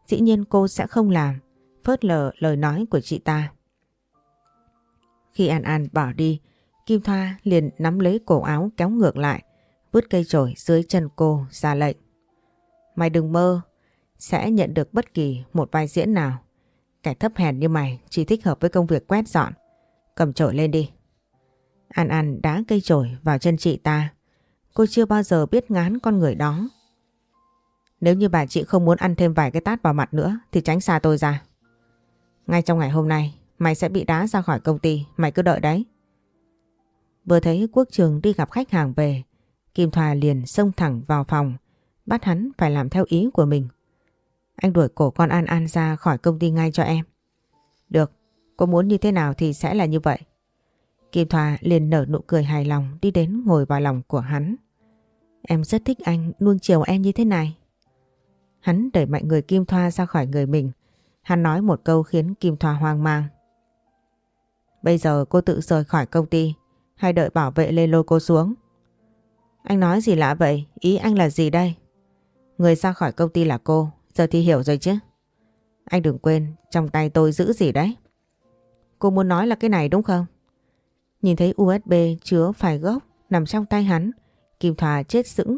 Dĩ nhiên cô sẽ không làm, phớt lờ lời nói của chị ta. Khi An An bỏ đi, Kim Thoa liền nắm lấy cổ áo kéo ngược lại, vứt cây chổi dưới chân cô ra lệnh. Mày đừng mơ sẽ nhận được bất kỳ một vai diễn nào. Kẻ thấp hèn như mày chỉ thích hợp với công việc quét dọn. Cầm chổi lên đi. An An đã cây chổi vào chân chị ta. Cô chưa bao giờ biết ngán con người đó. Nếu như bà chị không muốn ăn thêm vài cái tát vào mặt nữa thì tránh xa tôi ra. Ngay trong ngày hôm nay mày sẽ bị đá ra khỏi công ty, mày cứ đợi đấy. Vừa thấy Quốc Trường đi gặp khách hàng về, Kim Thoa liền xông thẳng vào phòng, bắt hắn phải làm theo ý của mình. Anh đuổi cổ con An An ra khỏi công ty ngay cho em. Được, cô muốn như thế nào thì sẽ là như vậy. Kim Thoa liền nở nụ cười hài lòng đi đến ngồi vào lòng của hắn. Em rất thích anh nuông chiều em như thế này. Hắn đẩy mạnh người Kim Thoa ra khỏi người mình. Hắn nói một câu khiến Kim Thoa hoang mang. Bây giờ cô tự rời khỏi công ty hay đợi bảo vệ lê lôi cô xuống? Anh nói gì lạ vậy? Ý anh là gì đây? Người ra khỏi công ty là cô, giờ thì hiểu rồi chứ. Anh đừng quên, trong tay tôi giữ gì đấy? Cô muốn nói là cái này đúng không? Nhìn thấy USB chứa file gốc nằm trong tay hắn, Kim Thòa chết sững.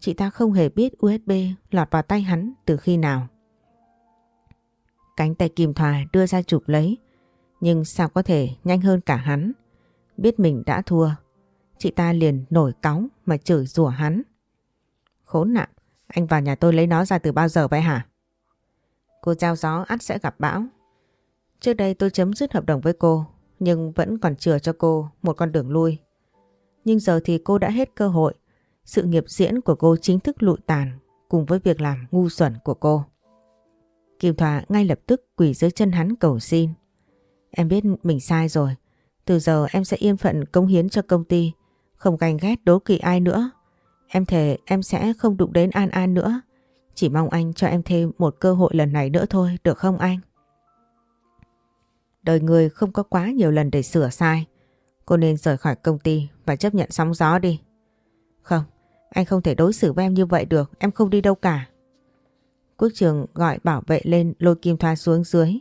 Chị ta không hề biết USB lọt vào tay hắn từ khi nào. Cánh tay Kim Thòa đưa ra chụp lấy, nhưng sao có thể nhanh hơn cả hắn? Biết mình đã thua, chị ta liền nổi cáu mà chửi rủa hắn. Khốn nạn, anh vào nhà tôi lấy nó ra từ bao giờ vậy hả? Cô giao gió ắt sẽ gặp bão. Trước đây tôi chấm dứt hợp đồng với cô, nhưng vẫn còn chừa cho cô một con đường lui. Nhưng giờ thì cô đã hết cơ hội, sự nghiệp diễn của cô chính thức lụi tàn cùng với việc làm ngu xuẩn của cô. Kim Thoa ngay lập tức quỳ dưới chân hắn cầu xin. Em biết mình sai rồi. Từ giờ em sẽ yên phận công hiến cho công ty. Không ganh ghét đố kỵ ai nữa. Em thề em sẽ không đụng đến An An nữa. Chỉ mong anh cho em thêm một cơ hội lần này nữa thôi, được không anh? Đời người không có quá nhiều lần để sửa sai. Cô nên rời khỏi công ty và chấp nhận sóng gió đi. Không, anh không thể đối xử với em như vậy được, em không đi đâu cả. Quốc trường gọi bảo vệ lên lôi Kim Thoa xuống dưới.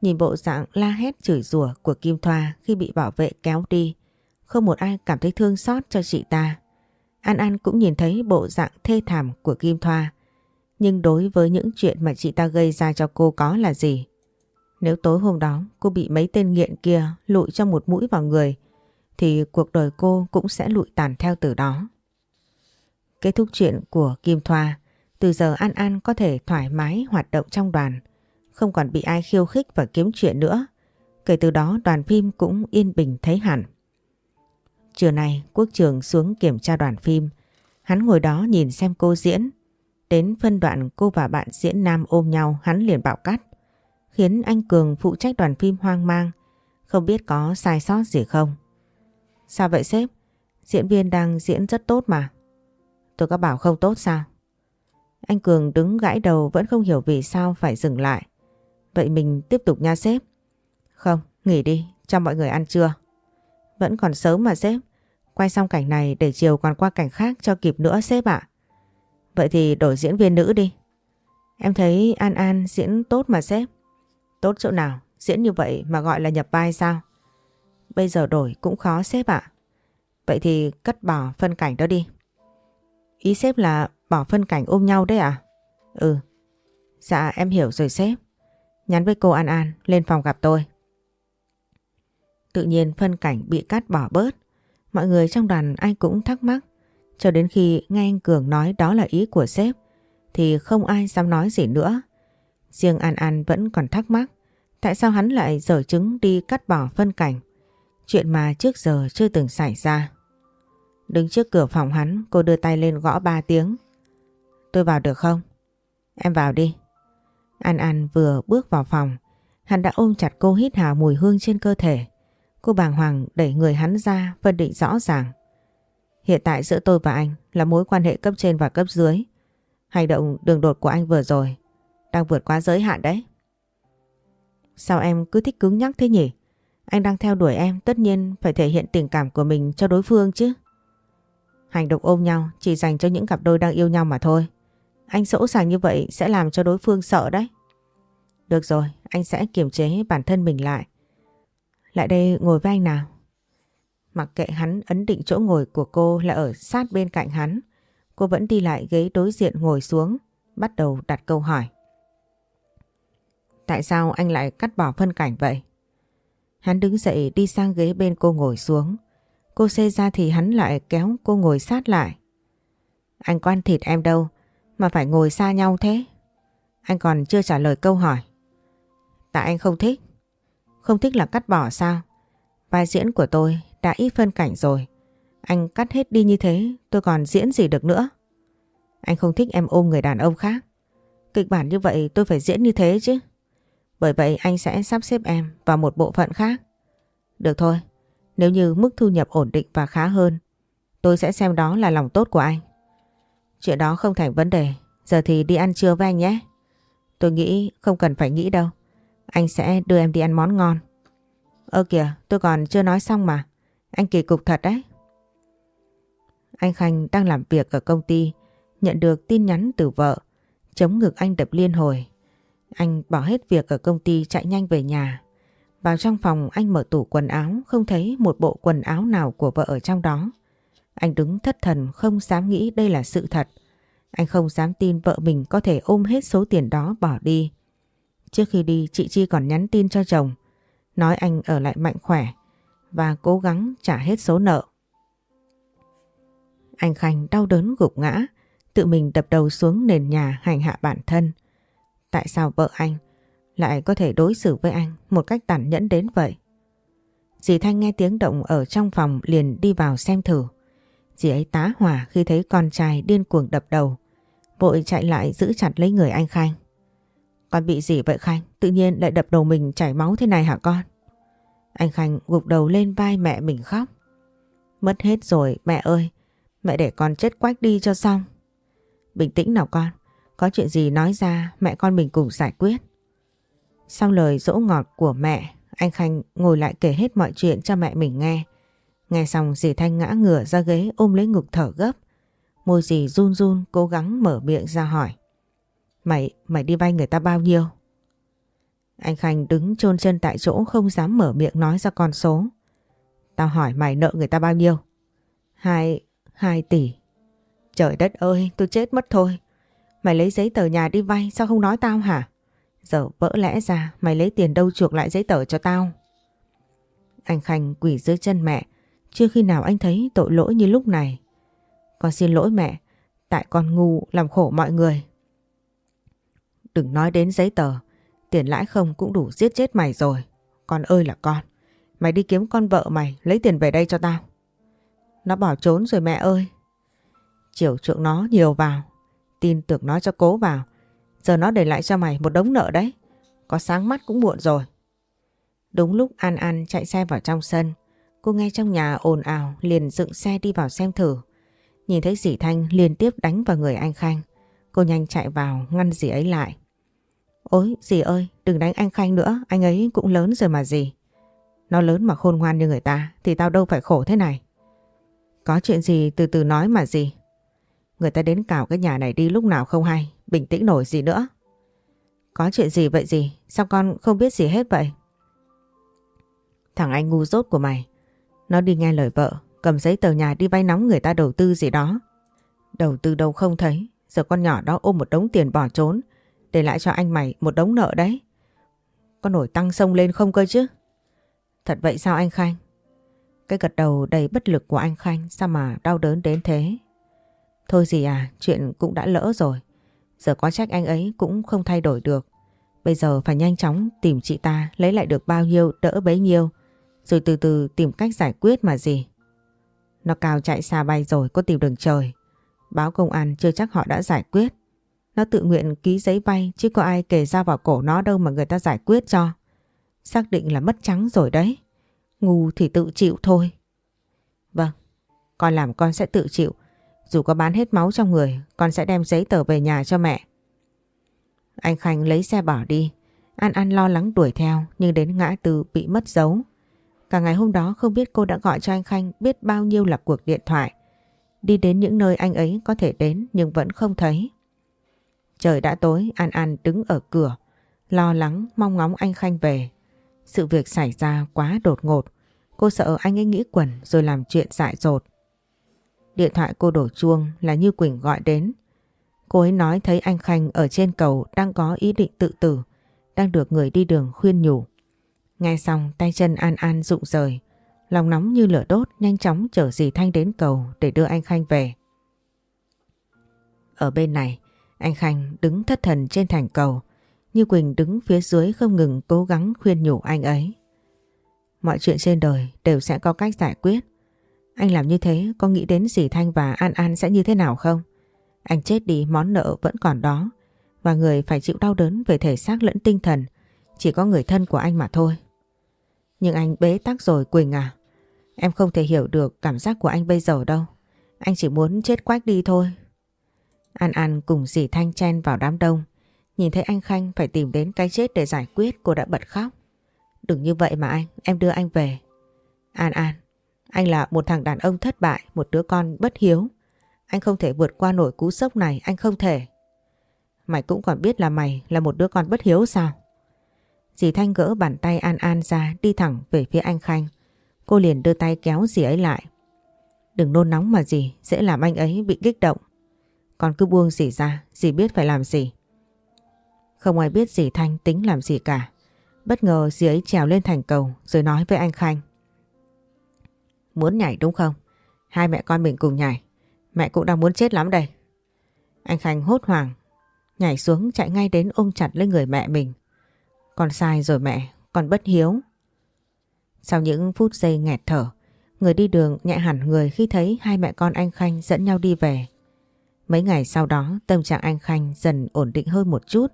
Nhìn bộ dạng la hét chửi rủa của Kim Thoa khi bị bảo vệ kéo đi. Không một ai cảm thấy thương xót cho chị ta. An An cũng nhìn thấy bộ dạng thê thảm của Kim Thoa. Nhưng đối với những chuyện mà chị ta gây ra cho cô có là gì? Nếu tối hôm đó cô bị mấy tên nghiện kia lụi trong một mũi vào người thì cuộc đời cô cũng sẽ lụi tàn theo từ đó. Kết thúc chuyện của Kim Thoa, từ giờ An An có thể thoải mái hoạt động trong đoàn, không còn bị ai khiêu khích và kiếm chuyện nữa. Kể từ đó đoàn phim cũng yên bình thấy hẳn. Trưa nay Quốc Trường xuống kiểm tra đoàn phim. Hắn ngồi đó nhìn xem cô diễn. Đến phân đoạn cô và bạn diễn nam ôm nhau hắn liền bạo cắt. Khiến anh Cường phụ trách đoàn phim hoang mang. Không biết có sai sót gì không. Sao vậy sếp? Diễn viên đang diễn rất tốt mà. Tôi có bảo không tốt sao? Anh Cường đứng gãi đầu vẫn không hiểu vì sao phải dừng lại. Vậy mình tiếp tục nha sếp. Không, nghỉ đi, cho mọi người ăn trưa. Vẫn còn sớm mà sếp. Quay xong cảnh này để chiều còn qua cảnh khác cho kịp nữa sếp ạ. Vậy thì đổi diễn viên nữ đi. Em thấy An An diễn tốt mà sếp. Tốt chỗ nào? Diễn như vậy mà gọi là nhập vai sao? Bây giờ đổi cũng khó sếp ạ. Vậy thì cất bỏ phân cảnh đó đi. Ý sếp là bỏ phân cảnh ôm nhau đấy à? Ừ. Dạ em hiểu rồi sếp. Nhắn với cô An An, lên phòng gặp tôi. Tự nhiên phân cảnh bị cắt bỏ bớt. Mọi người trong đoàn ai cũng thắc mắc. Cho đến khi nghe anh Cường nói đó là ý của sếp, thì không ai dám nói gì nữa. Riêng An An vẫn còn thắc mắc, tại sao hắn lại dở chứng đi cắt bỏ phân cảnh. Chuyện mà trước giờ chưa từng xảy ra. Đứng trước cửa phòng hắn, cô đưa tay lên gõ ba tiếng. Tôi vào được không? Em vào đi. An An vừa bước vào phòng, hắn đã ôm chặt cô hít hà mùi hương trên cơ thể. Cô bàng hoàng đẩy người hắn ra phân định rõ ràng. Hiện tại giữa tôi và anh là mối quan hệ cấp trên và cấp dưới. Hành động đường đột của anh vừa rồi đang vượt quá giới hạn đấy. Sao em cứ thích cứng nhắc thế nhỉ? Anh đang theo đuổi em tất nhiên phải thể hiện tình cảm của mình cho đối phương chứ. Hành động ôm nhau chỉ dành cho những cặp đôi đang yêu nhau mà thôi. Anh sỗ sàng như vậy sẽ làm cho đối phương sợ đấy. Được rồi, anh sẽ kiềm chế bản thân mình lại. Lại đây ngồi với anh nào. Mặc kệ hắn ấn định chỗ ngồi của cô là ở sát bên cạnh hắn. Cô vẫn đi lại ghế đối diện ngồi xuống, bắt đầu đặt câu hỏi. Tại sao anh lại cắt bỏ phân cảnh vậy? Hắn đứng dậy đi sang ghế bên cô ngồi xuống. Cô xê ra thì hắn lại kéo cô ngồi sát lại. Anh quan thịt em đâu mà phải ngồi xa nhau thế? Anh còn chưa trả lời câu hỏi. Tại anh không thích. Không thích là cắt bỏ sao? Vai diễn của tôi đã ít phân cảnh rồi. Anh cắt hết đi như thế tôi còn diễn gì được nữa. Anh không thích em ôm người đàn ông khác. Kịch bản như vậy tôi phải diễn như thế chứ. Bởi vậy anh sẽ sắp xếp em vào một bộ phận khác. Được thôi, nếu như mức thu nhập ổn định và khá hơn, tôi sẽ xem đó là lòng tốt của anh. Chuyện đó không thành vấn đề, giờ thì đi ăn trưa với anh nhé. Tôi nghĩ không cần phải nghĩ đâu, anh sẽ đưa em đi ăn món ngon. Ơ kìa, tôi còn chưa nói xong mà, anh kỳ cục thật đấy. Anh Khanh đang làm việc ở công ty, nhận được tin nhắn từ vợ, chống ngực anh đập liên hồi. Anh bỏ hết việc ở công ty chạy nhanh về nhà. Vào trong phòng anh mở tủ quần áo không thấy một bộ quần áo nào của vợ ở trong đó. Anh đứng thất thần không dám nghĩ đây là sự thật. Anh không dám tin vợ mình có thể ôm hết số tiền đó bỏ đi. Trước khi đi chị Chi còn nhắn tin cho chồng. Nói anh ở lại mạnh khỏe và cố gắng trả hết số nợ. Anh Khanh đau đớn gục ngã, tự mình đập đầu xuống nền nhà hành hạ bản thân. Tại sao vợ anh lại có thể đối xử với anh một cách tàn nhẫn đến vậy? Dì Thanh nghe tiếng động ở trong phòng liền đi vào xem thử. Dì ấy tá hỏa khi thấy con trai điên cuồng đập đầu. Vội chạy lại giữ chặt lấy người anh Khanh. Con bị gì vậy Khanh? Tự nhiên lại đập đầu mình chảy máu thế này hả con? Anh Khanh gục đầu lên vai mẹ mình khóc. Mất hết rồi mẹ ơi, mẹ để con chết quách đi cho xong. Bình tĩnh nào con, có chuyện gì nói ra mẹ con mình cùng giải quyết. Sau lời dỗ ngọt của mẹ, anh Khanh ngồi lại kể hết mọi chuyện cho mẹ mình nghe. Nghe xong dì Thanh ngã ngửa ra ghế ôm lấy ngực thở gấp. Môi dì run run cố gắng mở miệng ra hỏi. Mày, mày đi vay người ta bao nhiêu? Anh Khanh đứng chôn chân tại chỗ không dám mở miệng nói ra con số. Tao hỏi mày nợ người ta bao nhiêu? Hai, hai tỷ. Trời đất ơi, tôi chết mất thôi. Mày lấy giấy tờ nhà đi vay sao không nói tao hả? Giờ vỡ lẽ ra mày lấy tiền đâu chuộc lại giấy tờ cho tao. Anh Khanh quỷ dưới chân mẹ. Chưa khi nào anh thấy tội lỗi như lúc này. Con xin lỗi mẹ. Tại con ngu làm khổ mọi người. Đừng nói đến giấy tờ. Tiền lãi không cũng đủ giết chết mày rồi. Con ơi là con. Mày đi kiếm con vợ mày, lấy tiền về đây cho tao. Nó bỏ trốn rồi mẹ ơi. Chiều chuộng nó nhiều vào, tin tưởng nó cho cố vào. Giờ nó để lại cho mày một đống nợ đấy. Có sáng mắt cũng muộn rồi. Đúng lúc An An chạy xe vào trong sân. Cô nghe trong nhà ồn ào liền dựng xe đi vào xem thử. Nhìn thấy dì Thanh liên tiếp đánh vào người anh Khanh. Cô nhanh chạy vào ngăn dì ấy lại. Ôi dì ơi đừng đánh anh Khanh nữa. Anh ấy cũng lớn rồi mà dì. Nó lớn mà khôn ngoan như người ta thì tao đâu phải khổ thế này. Có chuyện gì từ từ nói mà dì. Người ta đến cào cái nhà này đi lúc nào không hay, bình tĩnh nổi gì nữa. Có chuyện gì vậy gì? Sao con không biết gì hết vậy? Thằng anh ngu dốt của mày. Nó đi nghe lời vợ, cầm giấy tờ nhà đi vay nóng người ta đầu tư gì đó. Đầu tư đâu không thấy, giờ con nhỏ đó ôm một đống tiền bỏ trốn, để lại cho anh mày một đống nợ đấy. Có nổi tăng sông lên không cơ chứ? Thật vậy sao anh Khanh? Cái gật đầu đầy bất lực của anh Khanh sao mà đau đớn đến thế? Thôi gì à, chuyện cũng đã lỡ rồi. Giờ có trách anh ấy cũng không thay đổi được. Bây giờ phải nhanh chóng tìm chị ta lấy lại được bao nhiêu đỡ bấy nhiêu. Rồi từ từ tìm cách giải quyết mà gì. Nó cao chạy xa bay rồi có tìm đường trời. Báo công an chưa chắc họ đã giải quyết. Nó tự nguyện ký giấy vay chứ có ai kể ra vào cổ nó đâu mà người ta giải quyết cho. Xác định là mất trắng rồi đấy. Ngu thì tự chịu thôi. Vâng, con làm con sẽ tự chịu. Dù có bán hết máu trong người, con sẽ đem giấy tờ về nhà cho mẹ. Anh Khanh lấy xe bỏ đi. An An lo lắng đuổi theo nhưng đến ngã tư bị mất dấu. Cả ngày hôm đó không biết cô đã gọi cho anh Khanh biết bao nhiêu là cuộc điện thoại. Đi đến những nơi anh ấy có thể đến nhưng vẫn không thấy. Trời đã tối, An An đứng ở cửa, lo lắng mong ngóng anh Khanh về. Sự việc xảy ra quá đột ngột. Cô sợ anh ấy nghĩ quẩn rồi làm chuyện dại dột. Điện thoại cô đổ chuông là Như Quỳnh gọi đến. Cô ấy nói thấy anh Khanh ở trên cầu đang có ý định tự tử, đang được người đi đường khuyên nhủ. Nghe xong tay chân An An rụng rời, lòng nóng như lửa đốt nhanh chóng chở dì Thanh đến cầu để đưa anh Khanh về. Ở bên này, anh Khanh đứng thất thần trên thành cầu, như Quỳnh đứng phía dưới không ngừng cố gắng khuyên nhủ anh ấy. Mọi chuyện trên đời đều sẽ có cách giải quyết. Anh làm như thế có nghĩ đến dì Thanh và An An sẽ như thế nào không? Anh chết đi món nợ vẫn còn đó và người phải chịu đau đớn về thể xác lẫn tinh thần chỉ có người thân của anh mà thôi. Nhưng anh bế tắc rồi Quỳnh à. Em không thể hiểu được cảm giác của anh bây giờ đâu. Anh chỉ muốn chết quách đi thôi. An An cùng dì Thanh chen vào đám đông. Nhìn thấy anh Khanh phải tìm đến cái chết để giải quyết cô đã bật khóc. Đừng như vậy mà anh, em đưa anh về. An An, anh là một thằng đàn ông thất bại, một đứa con bất hiếu. Anh không thể vượt qua nổi cú sốc này, anh không thể. Mày cũng còn biết là mày là một đứa con bất hiếu sao? Dì Thanh gỡ bàn tay An An ra đi thẳng về phía anh Khanh. Cô liền đưa tay kéo dì ấy lại. Đừng nôn nóng mà dì, dễ làm anh ấy bị kích động. Con cứ buông dì ra, dì biết phải làm gì. Không ai biết dì Thanh tính làm gì cả. Bất ngờ dì ấy trèo lên thành cầu rồi nói với anh Khanh. Muốn nhảy đúng không? Hai mẹ con mình cùng nhảy. Mẹ cũng đang muốn chết lắm đây. Anh Khanh hốt hoảng, nhảy xuống chạy ngay đến ôm chặt lên người mẹ mình. Con sai rồi mẹ, con bất hiếu. Sau những phút giây nghẹt thở, người đi đường nhẹ hẳn người khi thấy hai mẹ con anh Khanh dẫn nhau đi về. Mấy ngày sau đó tâm trạng anh Khanh dần ổn định hơn một chút,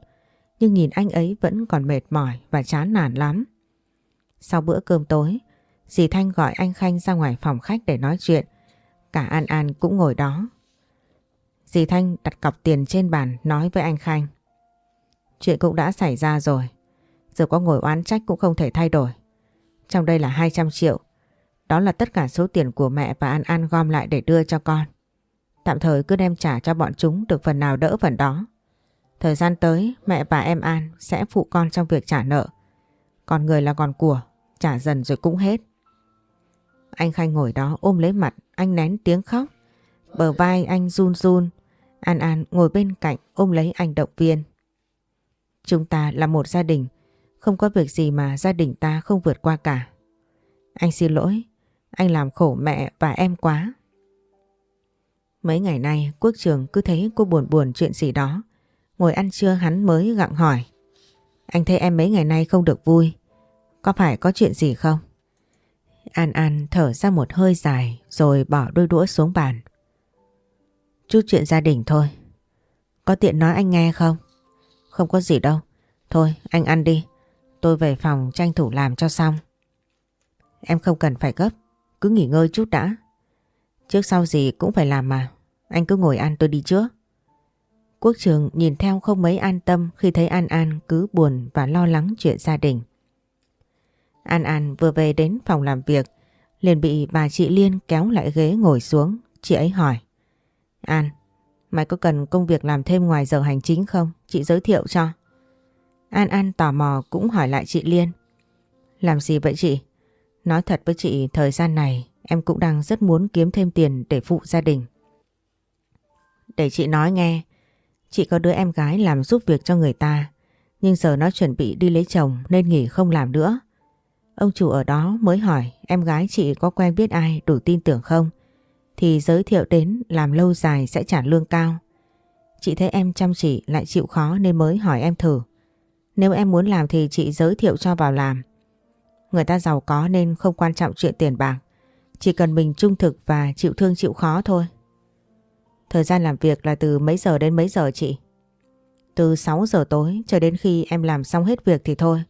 nhưng nhìn anh ấy vẫn còn mệt mỏi và chán nản lắm. Sau bữa cơm tối, dì Thanh gọi anh Khanh ra ngoài phòng khách để nói chuyện. Cả An An cũng ngồi đó. Dì Thanh đặt cọc tiền trên bàn nói với anh Khanh. Chuyện cũng đã xảy ra rồi. Giờ có ngồi oán trách cũng không thể thay đổi. Trong đây là 200 triệu. Đó là tất cả số tiền của mẹ và An An gom lại để đưa cho con. Tạm thời cứ đem trả cho bọn chúng được phần nào đỡ phần đó. Thời gian tới mẹ và em An sẽ phụ con trong việc trả nợ. Còn người là còn của, trả dần rồi cũng hết. Anh Khanh ngồi đó ôm lấy mặt, anh nén tiếng khóc. Bờ vai anh run run. An An ngồi bên cạnh ôm lấy anh động viên. Chúng ta là một gia đình, không có việc gì mà gia đình ta không vượt qua cả. Anh xin lỗi, anh làm khổ mẹ và em quá. Mấy ngày nay, Quốc Trường cứ thấy cô buồn buồn chuyện gì đó. Ngồi ăn trưa hắn mới gặng hỏi. Anh thấy em mấy ngày nay không được vui. Có phải có chuyện gì không? An An thở ra một hơi dài rồi bỏ đôi đũa xuống bàn. Chút chuyện gia đình thôi. Có tiện nói anh nghe không? Không có gì đâu. Thôi, anh ăn đi. Tôi về phòng tranh thủ làm cho xong. Em không cần phải gấp. Cứ nghỉ ngơi chút đã. Trước sau gì cũng phải làm mà. Anh cứ ngồi ăn tôi đi trước. Quốc trường nhìn theo không mấy an tâm khi thấy An An cứ buồn và lo lắng chuyện gia đình. An An vừa về đến phòng làm việc, liền bị bà chị Liên kéo lại ghế ngồi xuống. Chị ấy hỏi. An, mày có cần công việc làm thêm ngoài giờ hành chính không? Chị giới thiệu cho. An An tò mò cũng hỏi lại chị Liên. Làm gì vậy chị? Nói thật với chị thời gian này em cũng đang rất muốn kiếm thêm tiền để phụ gia đình. Để chị nói nghe, chị có đứa em gái làm giúp việc cho người ta, nhưng giờ nó chuẩn bị đi lấy chồng nên nghỉ không làm nữa. Ông chủ ở đó mới hỏi em gái chị có quen biết ai đủ tin tưởng không? Thì giới thiệu đến làm lâu dài sẽ trả lương cao. Chị thấy em chăm chỉ lại chịu khó nên mới hỏi em thử. Nếu em muốn làm thì chị giới thiệu cho vào làm. Người ta giàu có nên không quan trọng chuyện tiền bạc. Chỉ cần mình trung thực và chịu thương chịu khó thôi. Thời gian làm việc là từ mấy giờ đến mấy giờ chị? Từ 6 giờ tối cho đến khi em làm xong hết việc thì thôi.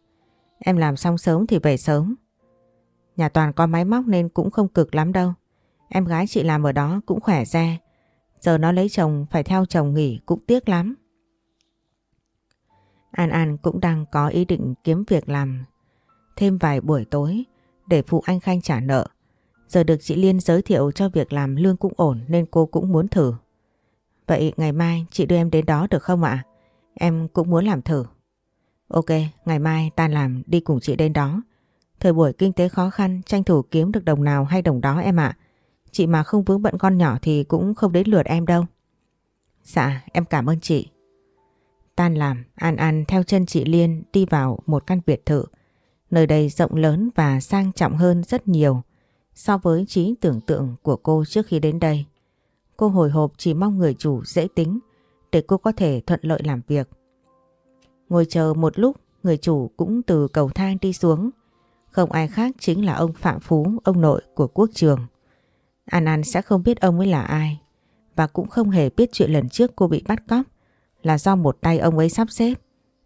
Em làm xong sớm thì về sớm. Nhà toàn có máy móc nên cũng không cực lắm đâu. Em gái chị làm ở đó cũng khỏe ra Giờ nó lấy chồng, phải theo chồng nghỉ cũng tiếc lắm. An An cũng đang có ý định kiếm việc làm thêm vài buổi tối để phụ anh Khanh trả nợ. Giờ được chị Liên giới thiệu cho việc làm lương cũng ổn nên cô cũng muốn thử. Vậy ngày mai chị đưa em đến đó được không ạ? Em cũng muốn làm thử. Ok, ngày mai ta làm đi cùng chị đến đó. Thời buổi kinh tế khó khăn tranh thủ kiếm được đồng nào hay đồng đó em ạ. Chị mà không vướng bận con nhỏ thì cũng không đến lượt em đâu. Dạ em cảm ơn chị. Tan làm, An An theo chân chị Liên đi vào một căn biệt thự. Nơi đây rộng lớn và sang trọng hơn rất nhiều so với trí tưởng tượng của cô trước khi đến đây. Cô hồi hộp chỉ mong người chủ dễ tính để cô có thể thuận lợi làm việc. Ngồi chờ một lúc, người chủ cũng từ cầu thang đi xuống. Không ai khác chính là ông Phạm Phú, ông nội của quốc trường. An An sẽ không biết ông ấy là ai và cũng không hề biết chuyện lần trước cô bị bắt cóc là do một tay ông ấy sắp xếp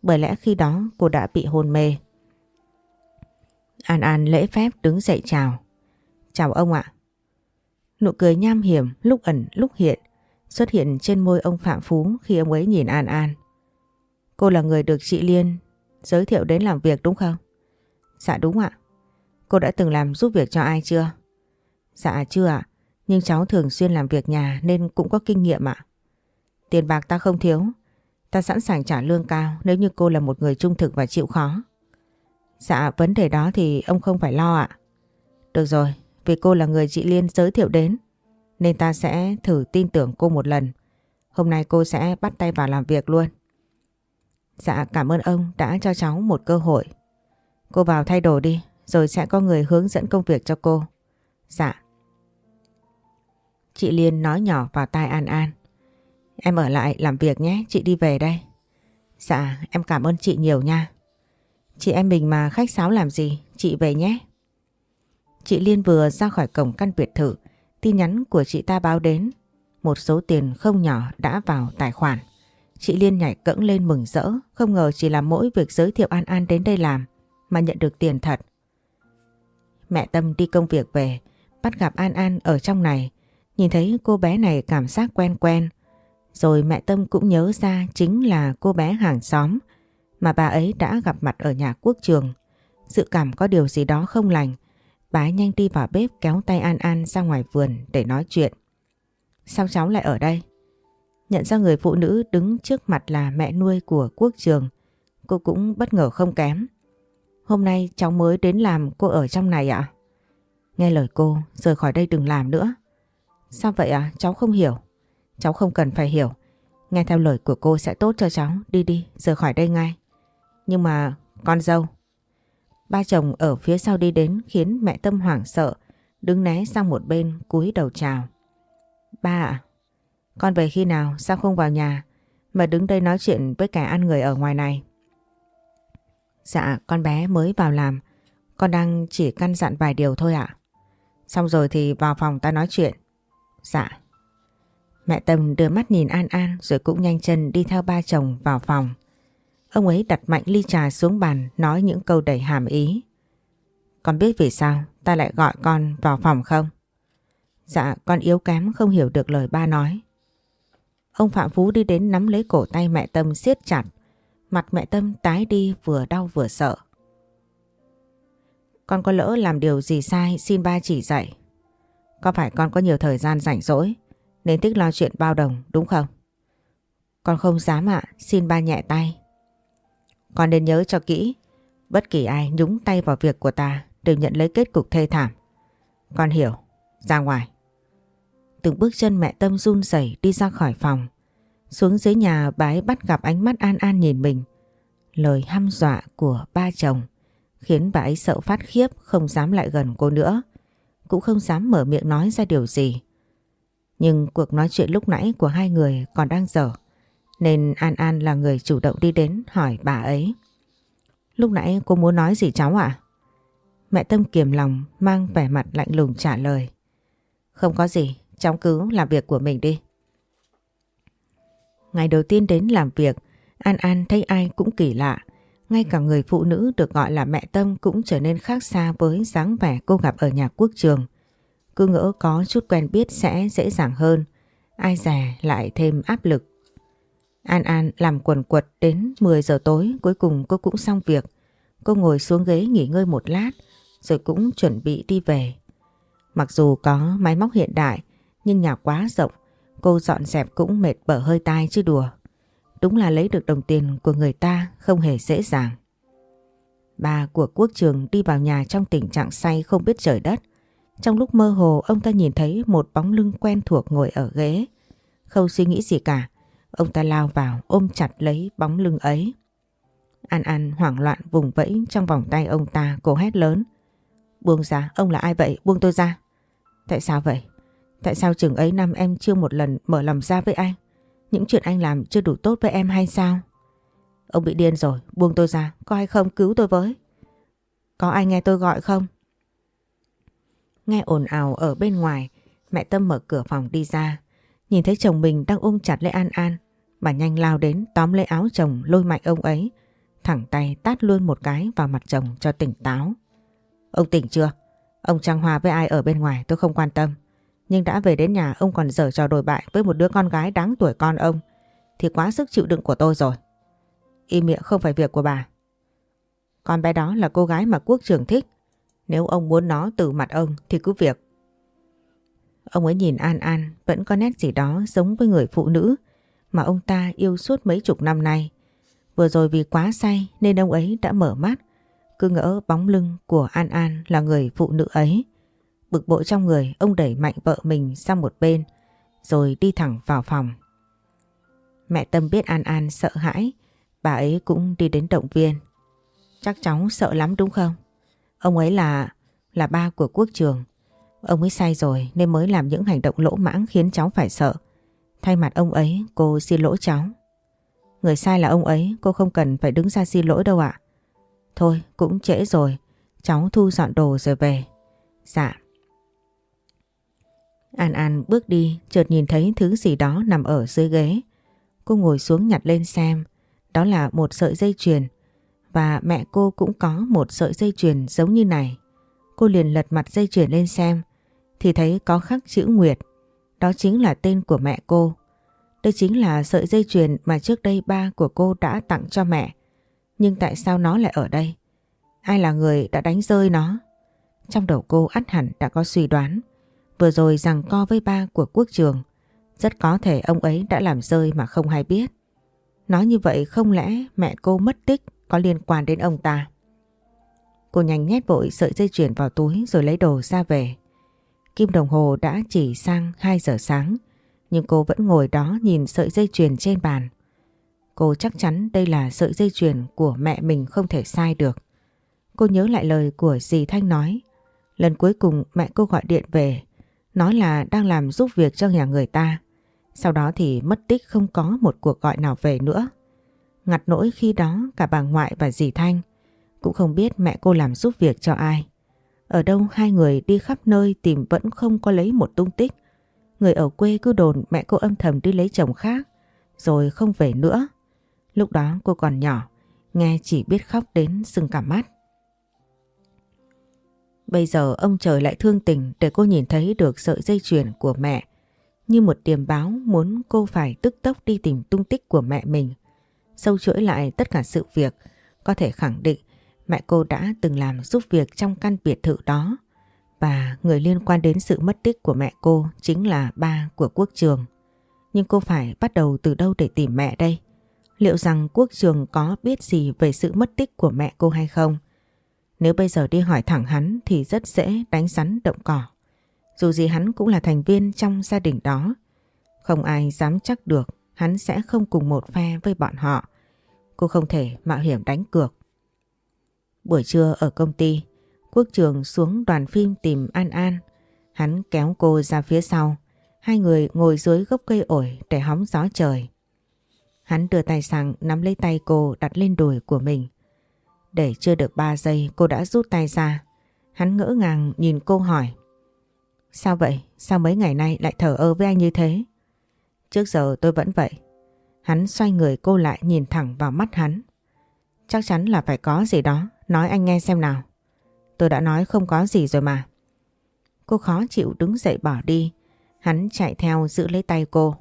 bởi lẽ khi đó cô đã bị hôn mê. An An lễ phép đứng dậy chào. Chào ông ạ. Nụ cười nham hiểm lúc ẩn lúc hiện xuất hiện trên môi ông Phạm Phú khi ông ấy nhìn An An. Cô là người được chị Liên giới thiệu đến làm việc đúng không? Dạ đúng ạ. Cô đã từng làm giúp việc cho ai chưa? Dạ chưa ạ. Nhưng cháu thường xuyên làm việc nhà nên cũng có kinh nghiệm ạ. Tiền bạc ta không thiếu. Ta sẵn sàng trả lương cao nếu như cô là một người trung thực và chịu khó. Dạ vấn đề đó thì ông không phải lo ạ. Được rồi, vì cô là người chị Liên giới thiệu đến nên ta sẽ thử tin tưởng cô một lần. Hôm nay cô sẽ bắt tay vào làm việc luôn. Dạ cảm ơn ông đã cho cháu một cơ hội. Cô vào thay đồ đi rồi sẽ có người hướng dẫn công việc cho cô. Dạ. Chị Liên nói nhỏ vào tai An An. Em ở lại làm việc nhé, chị đi về đây. Dạ, em cảm ơn chị nhiều nha. Chị em mình mà khách sáo làm gì, chị về nhé. Chị Liên vừa ra khỏi cổng căn biệt thự, tin nhắn của chị ta báo đến. Một số tiền không nhỏ đã vào tài khoản. Chị Liên nhảy cẫng lên mừng rỡ, không ngờ chỉ là mỗi việc giới thiệu An An đến đây làm mà nhận được tiền thật. Mẹ Tâm đi công việc về, bắt gặp An An ở trong này, nhìn thấy cô bé này cảm giác quen quen. Rồi mẹ Tâm cũng nhớ ra chính là cô bé hàng xóm mà bà ấy đã gặp mặt ở nhà quốc trường. Dự cảm có điều gì đó không lành, bà nhanh đi vào bếp kéo tay An An ra ngoài vườn để nói chuyện. Sao cháu lại ở đây? Nhận ra người phụ nữ đứng trước mặt là mẹ nuôi của quốc trường, cô cũng bất ngờ không kém. Hôm nay cháu mới đến làm cô ở trong này ạ? Nghe lời cô, rời khỏi đây đừng làm nữa. Sao vậy ạ? Cháu không hiểu. Cháu không cần phải hiểu. Nghe theo lời của cô sẽ tốt cho cháu. Đi đi, rời khỏi đây ngay. Nhưng mà con dâu. Ba chồng ở phía sau đi đến khiến mẹ Tâm hoảng sợ, đứng né sang một bên cúi đầu chào. Ba ạ, con về khi nào sao không vào nhà? Mà đứng đây nói chuyện với kẻ ăn người ở ngoài này? Dạ con bé mới vào làm Con đang chỉ căn dặn vài điều thôi ạ. Xong rồi thì vào phòng ta nói chuyện. Dạ. Mẹ Tâm đưa mắt nhìn An An Rồi cũng nhanh chân đi theo ba chồng vào phòng. Ông ấy đặt mạnh ly trà xuống bàn Nói những câu đầy hàm ý Con biết vì sao Ta lại gọi con vào phòng không Dạ con yếu kém không hiểu được lời ba nói Ông Phạm Phú đi đến nắm lấy cổ tay mẹ Tâm siết chặt Mặt mẹ Tâm tái đi vừa đau vừa sợ. Con có lỡ làm điều gì sai xin ba chỉ dạy. Có phải con có nhiều thời gian rảnh rỗi nên thích lo chuyện bao đồng đúng không? Con không dám ạ, xin ba nhẹ tay. Con nên nhớ cho kỹ, bất kỳ ai nhúng tay vào việc của ta đều nhận lấy kết cục thê thảm. Con hiểu, ra ngoài. Từng bước chân mẹ Tâm run rẩy đi ra khỏi phòng. Xuống dưới nhà bái bắt gặp ánh mắt An An nhìn mình. Lời hăm dọa của ba chồng khiến bà ấy sợ phát khiếp không dám lại gần cô nữa. Cũng không dám mở miệng nói ra điều gì. Nhưng cuộc nói chuyện lúc nãy của hai người còn đang dở. Nên An An là người chủ động đi đến hỏi bà ấy. Lúc nãy cô muốn nói gì cháu ạ? Mẹ Tâm kiềm lòng mang vẻ mặt lạnh lùng trả lời. Không có gì, cháu cứ làm việc của mình đi. Ngày đầu tiên đến làm việc, An An thấy ai cũng kỳ lạ. Ngay cả người phụ nữ được gọi là mẹ Tâm cũng trở nên khác xa với dáng vẻ cô gặp ở nhà quốc trường. Cứ ngỡ có chút quen biết sẽ dễ dàng hơn. Ai dè lại thêm áp lực. An An làm quần quật đến 10 giờ tối, cuối cùng cô cũng xong việc. Cô ngồi xuống ghế nghỉ ngơi một lát, rồi cũng chuẩn bị đi về. Mặc dù có máy móc hiện đại, nhưng nhà quá rộng, Cô dọn dẹp cũng mệt bở hơi tai chứ đùa. Đúng là lấy được đồng tiền của người ta không hề dễ dàng. Bà của quốc trường đi vào nhà trong tình trạng say không biết trời đất. Trong lúc mơ hồ, ông ta nhìn thấy một bóng lưng quen thuộc ngồi ở ghế. Không suy nghĩ gì cả. Ông ta lao vào ôm chặt lấy bóng lưng ấy. An An hoảng loạn vùng vẫy trong vòng tay ông ta, cô hét lớn. Buông ra, ông là ai vậy? Buông tôi ra. Tại sao vậy? Tại sao chừng ấy năm em chưa một lần mở lòng ra với anh? Những chuyện anh làm chưa đủ tốt với em hay sao? Ông bị điên rồi, buông tôi ra, có ai không cứu tôi với? Có ai nghe tôi gọi không? Nghe ồn ào ở bên ngoài, mẹ Tâm mở cửa phòng đi ra. Nhìn thấy chồng mình đang ôm chặt lấy An An, bà nhanh lao đến tóm lấy áo chồng lôi mạnh ông ấy, thẳng tay tát luôn một cái vào mặt chồng cho tỉnh táo. Ông tỉnh chưa? Ông trăng hòa với ai ở bên ngoài tôi không quan tâm. Nhưng đã về đến nhà ông còn dở trò đồi bại với một đứa con gái đáng tuổi con ông thì quá sức chịu đựng của tôi rồi. Im miệng không phải việc của bà. Con bé đó là cô gái mà quốc trưởng thích. Nếu ông muốn nó từ mặt ông thì cứ việc. Ông ấy nhìn An An vẫn có nét gì đó giống với người phụ nữ mà ông ta yêu suốt mấy chục năm nay. Vừa rồi vì quá say nên ông ấy đã mở mắt, cứ ngỡ bóng lưng của An An là người phụ nữ ấy. Bực bội trong người, ông đẩy mạnh vợ mình sang một bên, rồi đi thẳng vào phòng. Mẹ Tâm biết An An sợ hãi, bà ấy cũng đi đến động viên. Chắc cháu sợ lắm đúng không? Ông ấy là... là ba của quốc trường. Ông ấy say rồi nên mới làm những hành động lỗ mãng khiến cháu phải sợ. Thay mặt ông ấy, cô xin lỗi cháu. Người sai là ông ấy, cô không cần phải đứng ra xin lỗi đâu ạ. Thôi, cũng trễ rồi. Cháu thu dọn đồ rồi về. Dạ. An An bước đi, chợt nhìn thấy thứ gì đó nằm ở dưới ghế. Cô ngồi xuống nhặt lên xem. Đó là một sợi dây chuyền. Và mẹ cô cũng có một sợi dây chuyền giống như này. Cô liền lật mặt dây chuyền lên xem. Thì thấy có khắc chữ Nguyệt. Đó chính là tên của mẹ cô. Đây chính là sợi dây chuyền mà trước đây ba của cô đã tặng cho mẹ. Nhưng tại sao nó lại ở đây? Ai là người đã đánh rơi nó? Trong đầu cô ắt hẳn đã có suy đoán. Vừa rồi rằng co với ba của quốc trường. Rất có thể ông ấy đã làm rơi mà không hay biết. Nói như vậy không lẽ mẹ cô mất tích có liên quan đến ông ta? Cô nhanh nhét vội sợi dây chuyền vào túi rồi lấy đồ ra về. Kim đồng hồ đã chỉ sang 2 giờ sáng nhưng cô vẫn ngồi đó nhìn sợi dây chuyền trên bàn. Cô chắc chắn đây là sợi dây chuyền của mẹ mình không thể sai được. Cô nhớ lại lời của dì Thanh nói. Lần cuối cùng mẹ cô gọi điện về, nói là đang làm giúp việc cho nhà người ta. Sau đó thì mất tích không có một cuộc gọi nào về nữa. Ngặt nỗi khi đó cả bà ngoại và dì Thanh cũng không biết mẹ cô làm giúp việc cho ai. Ở đâu hai người đi khắp nơi tìm vẫn không có lấy một tung tích. Người ở quê cứ đồn mẹ cô âm thầm đi lấy chồng khác rồi không về nữa. Lúc đó cô còn nhỏ, nghe chỉ biết khóc đến sưng cả mắt. Bây giờ ông trời lại thương tình để cô nhìn thấy được sợi dây chuyền của mẹ. Như một điềm báo muốn cô phải tức tốc đi tìm tung tích của mẹ mình. Sâu chuỗi lại tất cả sự việc, có thể khẳng định mẹ cô đã từng làm giúp việc trong căn biệt thự đó. Và người liên quan đến sự mất tích của mẹ cô chính là ba của quốc trường. Nhưng cô phải bắt đầu từ đâu để tìm mẹ đây? Liệu rằng quốc trường có biết gì về sự mất tích của mẹ cô hay không? Nếu bây giờ đi hỏi thẳng hắn thì rất dễ đánh rắn động cỏ. Dù gì hắn cũng là thành viên trong gia đình đó. Không ai dám chắc được hắn sẽ không cùng một phe với bọn họ. Cô không thể mạo hiểm đánh cược. Buổi trưa ở công ty, Quốc trường xuống đoàn phim tìm An An. Hắn kéo cô ra phía sau. Hai người ngồi dưới gốc cây ổi để hóng gió trời. Hắn đưa tay sang nắm lấy tay cô đặt lên đùi của mình. Để chưa được 3 giây cô đã rút tay ra. Hắn ngỡ ngàng nhìn cô hỏi. Sao vậy? Sao mấy ngày nay lại thở ơ với anh như thế? Trước giờ tôi vẫn vậy. Hắn xoay người cô lại nhìn thẳng vào mắt hắn. Chắc chắn là phải có gì đó. Nói anh nghe xem nào. Tôi đã nói không có gì rồi mà. Cô khó chịu đứng dậy bỏ đi. Hắn chạy theo giữ lấy tay cô.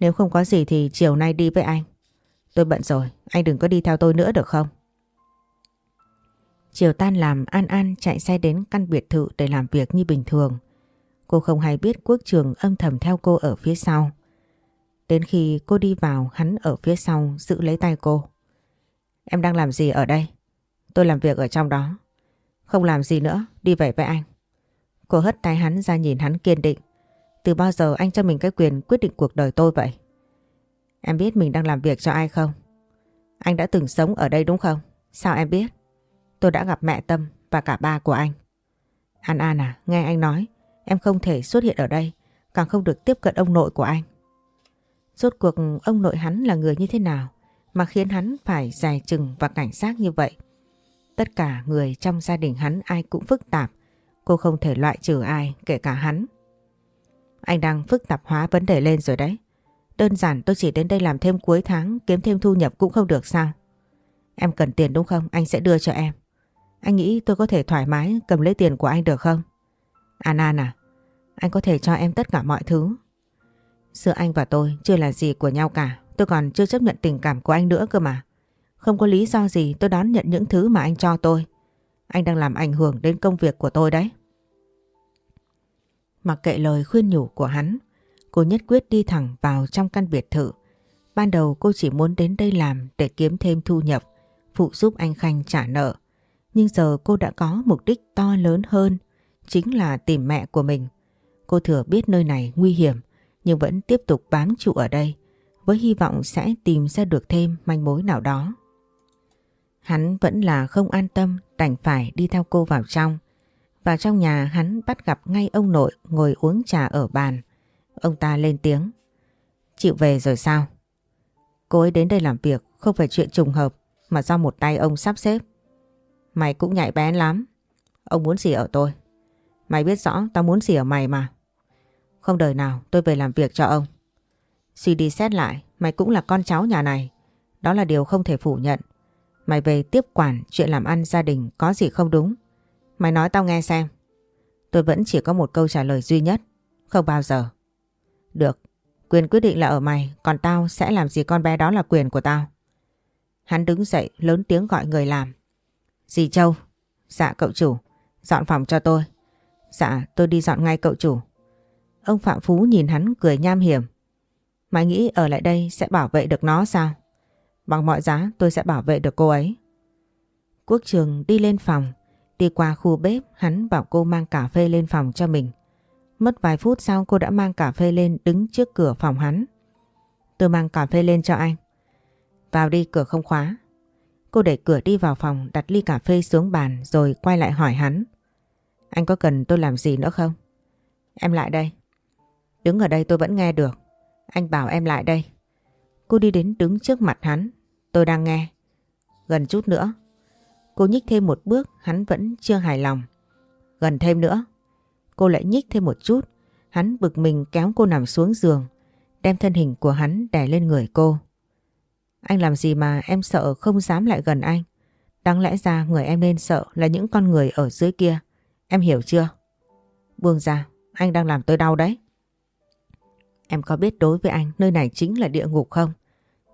Nếu không có gì thì chiều nay đi với anh. Tôi bận rồi, anh đừng có đi theo tôi nữa được không? Chiều tan làm An An chạy xe đến căn biệt thự để làm việc như bình thường. Cô không hay biết quốc trường âm thầm theo cô ở phía sau. Đến khi cô đi vào hắn ở phía sau giữ lấy tay cô. Em đang làm gì ở đây? Tôi làm việc ở trong đó. Không làm gì nữa, đi về với anh. Cô hất tay hắn ra nhìn hắn kiên định. Từ bao giờ anh cho mình cái quyền quyết định cuộc đời tôi vậy? Em biết mình đang làm việc cho ai không? Anh đã từng sống ở đây đúng không? Sao em biết? Tôi đã gặp mẹ Tâm và cả ba của anh. An An à, nghe anh nói, em không thể xuất hiện ở đây, càng không được tiếp cận ông nội của anh. Rốt cuộc ông nội hắn là người như thế nào mà khiến hắn phải dài chừng và cảnh giác như vậy? Tất cả người trong gia đình hắn ai cũng phức tạp, cô không thể loại trừ ai, kể cả hắn. Anh đang phức tạp hóa vấn đề lên rồi đấy. Đơn giản tôi chỉ đến đây làm thêm cuối tháng kiếm thêm thu nhập cũng không được sao? Em cần tiền đúng không? Anh sẽ đưa cho em. Anh nghĩ tôi có thể thoải mái cầm lấy tiền của anh được không? An An à, anh có thể cho em tất cả mọi thứ. Giữa anh và tôi chưa là gì của nhau cả. Tôi còn chưa chấp nhận tình cảm của anh nữa cơ mà. Không có lý do gì tôi đón nhận những thứ mà anh cho tôi. Anh đang làm ảnh hưởng đến công việc của tôi đấy. Mặc kệ lời khuyên nhủ của hắn, cô nhất quyết đi thẳng vào trong căn biệt thự. Ban đầu cô chỉ muốn đến đây làm để kiếm thêm thu nhập, phụ giúp anh Khanh trả nợ. Nhưng giờ cô đã có mục đích to lớn hơn, chính là tìm mẹ của mình. Cô thừa biết nơi này nguy hiểm, nhưng vẫn tiếp tục bám trụ ở đây, với hy vọng sẽ tìm ra được thêm manh mối nào đó. Hắn vẫn là không an tâm, đành phải đi theo cô vào trong. Vào trong nhà hắn bắt gặp ngay ông nội ngồi uống trà ở bàn. Ông ta lên tiếng. Chịu về rồi sao? Cô ấy đến đây làm việc không phải chuyện trùng hợp mà do một tay ông sắp xếp. Mày cũng nhạy bén lắm. Ông muốn gì ở tôi? Mày biết rõ tao muốn gì ở mày mà. Không đời nào tôi về làm việc cho ông. Suy đi xét lại, mày cũng là con cháu nhà này. Đó là điều không thể phủ nhận. Mày về tiếp quản chuyện làm ăn gia đình có gì không đúng. Mày nói tao nghe xem. Tôi vẫn chỉ có một câu trả lời duy nhất. Không bao giờ. Được, quyền quyết định là ở mày, còn tao sẽ làm gì con bé đó là quyền của tao. Hắn đứng dậy lớn tiếng gọi người làm. Dì Châu. Dạ cậu chủ. Dọn phòng cho tôi. Dạ tôi đi dọn ngay cậu chủ. Ông Phạm Phú nhìn hắn cười nham hiểm. Mày nghĩ ở lại đây sẽ bảo vệ được nó sao? Bằng mọi giá, tôi sẽ bảo vệ được cô ấy. Quốc trường đi lên phòng. Đi qua khu bếp, hắn bảo cô mang cà phê lên phòng cho mình. Mất vài phút sau, cô đã mang cà phê lên đứng trước cửa phòng hắn. Tôi mang cà phê lên cho anh. Vào đi, cửa không khóa. Cô đẩy cửa đi vào phòng, đặt ly cà phê xuống bàn, rồi quay lại hỏi hắn. Anh có cần tôi làm gì nữa không? Em lại đây. Đứng ở đây, tôi vẫn nghe được. Anh bảo em lại đây. Cô đi đến đứng trước mặt hắn. Tôi đang nghe. Gần chút nữa. Cô nhích thêm một bước hắn vẫn chưa hài lòng. Gần thêm nữa. Cô lại nhích thêm một chút. Hắn bực mình kéo cô nằm xuống giường. Đem thân hình của hắn đè lên người cô. Anh làm gì mà em sợ không dám lại gần anh. Đáng lẽ ra người em nên sợ là những con người ở dưới kia. Em hiểu chưa? Buông ra, anh đang làm tôi đau đấy. Em có biết đối với anh nơi này chính là địa ngục không?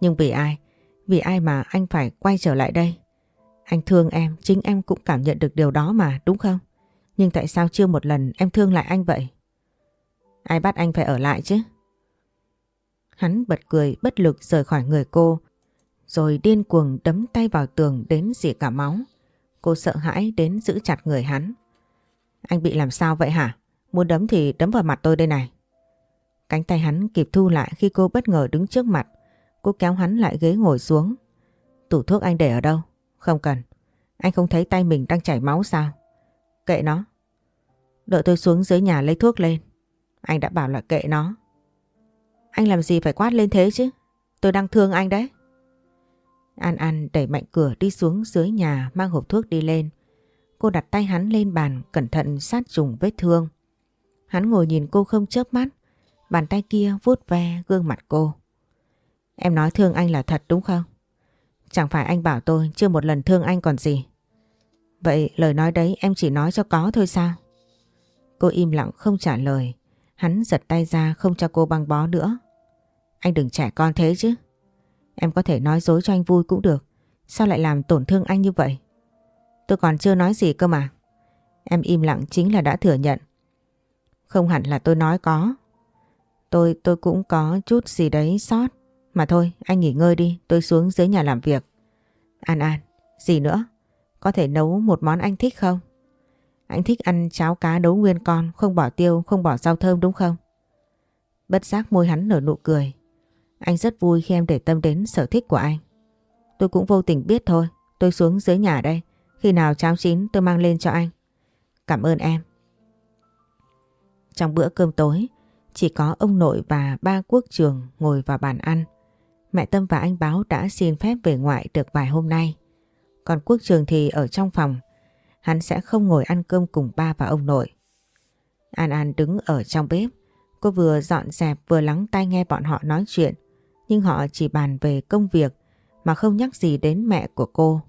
Nhưng vì ai? Vì ai mà anh phải quay trở lại đây? Anh thương em, chính em cũng cảm nhận được điều đó mà, đúng không? Nhưng tại sao chưa một lần em thương lại anh vậy? Ai bắt anh phải ở lại chứ? Hắn bật cười bất lực rời khỏi người cô, rồi điên cuồng đấm tay vào tường đến dỉ cả máu. Cô sợ hãi đến giữ chặt người hắn. Anh bị làm sao vậy hả? Muốn đấm thì đấm vào mặt tôi đây này. Cánh tay hắn kịp thu lại khi cô bất ngờ đứng trước mặt. Cô kéo hắn lại ghế ngồi xuống. Tủ thuốc anh để ở đâu? Không cần. Anh không thấy tay mình đang chảy máu sao? Kệ nó. Đợi tôi xuống dưới nhà lấy thuốc lên. Anh đã bảo là kệ nó. Anh làm gì phải quát lên thế chứ? Tôi đang thương anh đấy. An An đẩy mạnh cửa đi xuống dưới nhà mang hộp thuốc đi lên. Cô đặt tay hắn lên bàn, cẩn thận sát trùng vết thương. Hắn ngồi nhìn cô không chớp mắt. Bàn tay kia vuốt ve gương mặt cô. Em nói thương anh là thật đúng không? Chẳng phải anh bảo tôi chưa một lần thương anh còn gì. Vậy lời nói đấy em chỉ nói cho có thôi sao? Cô im lặng không trả lời. Hắn giật tay ra không cho cô băng bó nữa. Anh đừng trẻ con thế chứ. Em có thể nói dối cho anh vui cũng được. Sao lại làm tổn thương anh như vậy? Tôi còn chưa nói gì cơ mà. Em im lặng chính là đã thừa nhận. Không hẳn là tôi nói có. Tôi tôi cũng có chút gì đấy sót. Mà thôi, anh nghỉ ngơi đi, tôi xuống dưới nhà làm việc. An An, gì nữa? Có thể nấu một món anh thích không? Anh thích ăn cháo cá nấu nguyên con, không bỏ tiêu, không bỏ rau thơm đúng không? Bất giác môi hắn nở nụ cười. Anh rất vui khi em để tâm đến sở thích của anh. Tôi cũng vô tình biết thôi. Tôi xuống dưới nhà đây. Khi nào cháo chín tôi mang lên cho anh. Cảm ơn em. Trong bữa cơm tối, chỉ có ông nội và ba quốc trường ngồi vào bàn ăn. Mẹ Tâm và anh Báo đã xin phép về ngoại được vài hôm nay. Còn quốc trường thì ở trong phòng. Hắn sẽ không ngồi ăn cơm cùng ba và ông nội. An An đứng ở trong bếp. Cô vừa dọn dẹp vừa lắng tai nghe bọn họ nói chuyện. Nhưng họ chỉ bàn về công việc mà không nhắc gì đến mẹ của cô.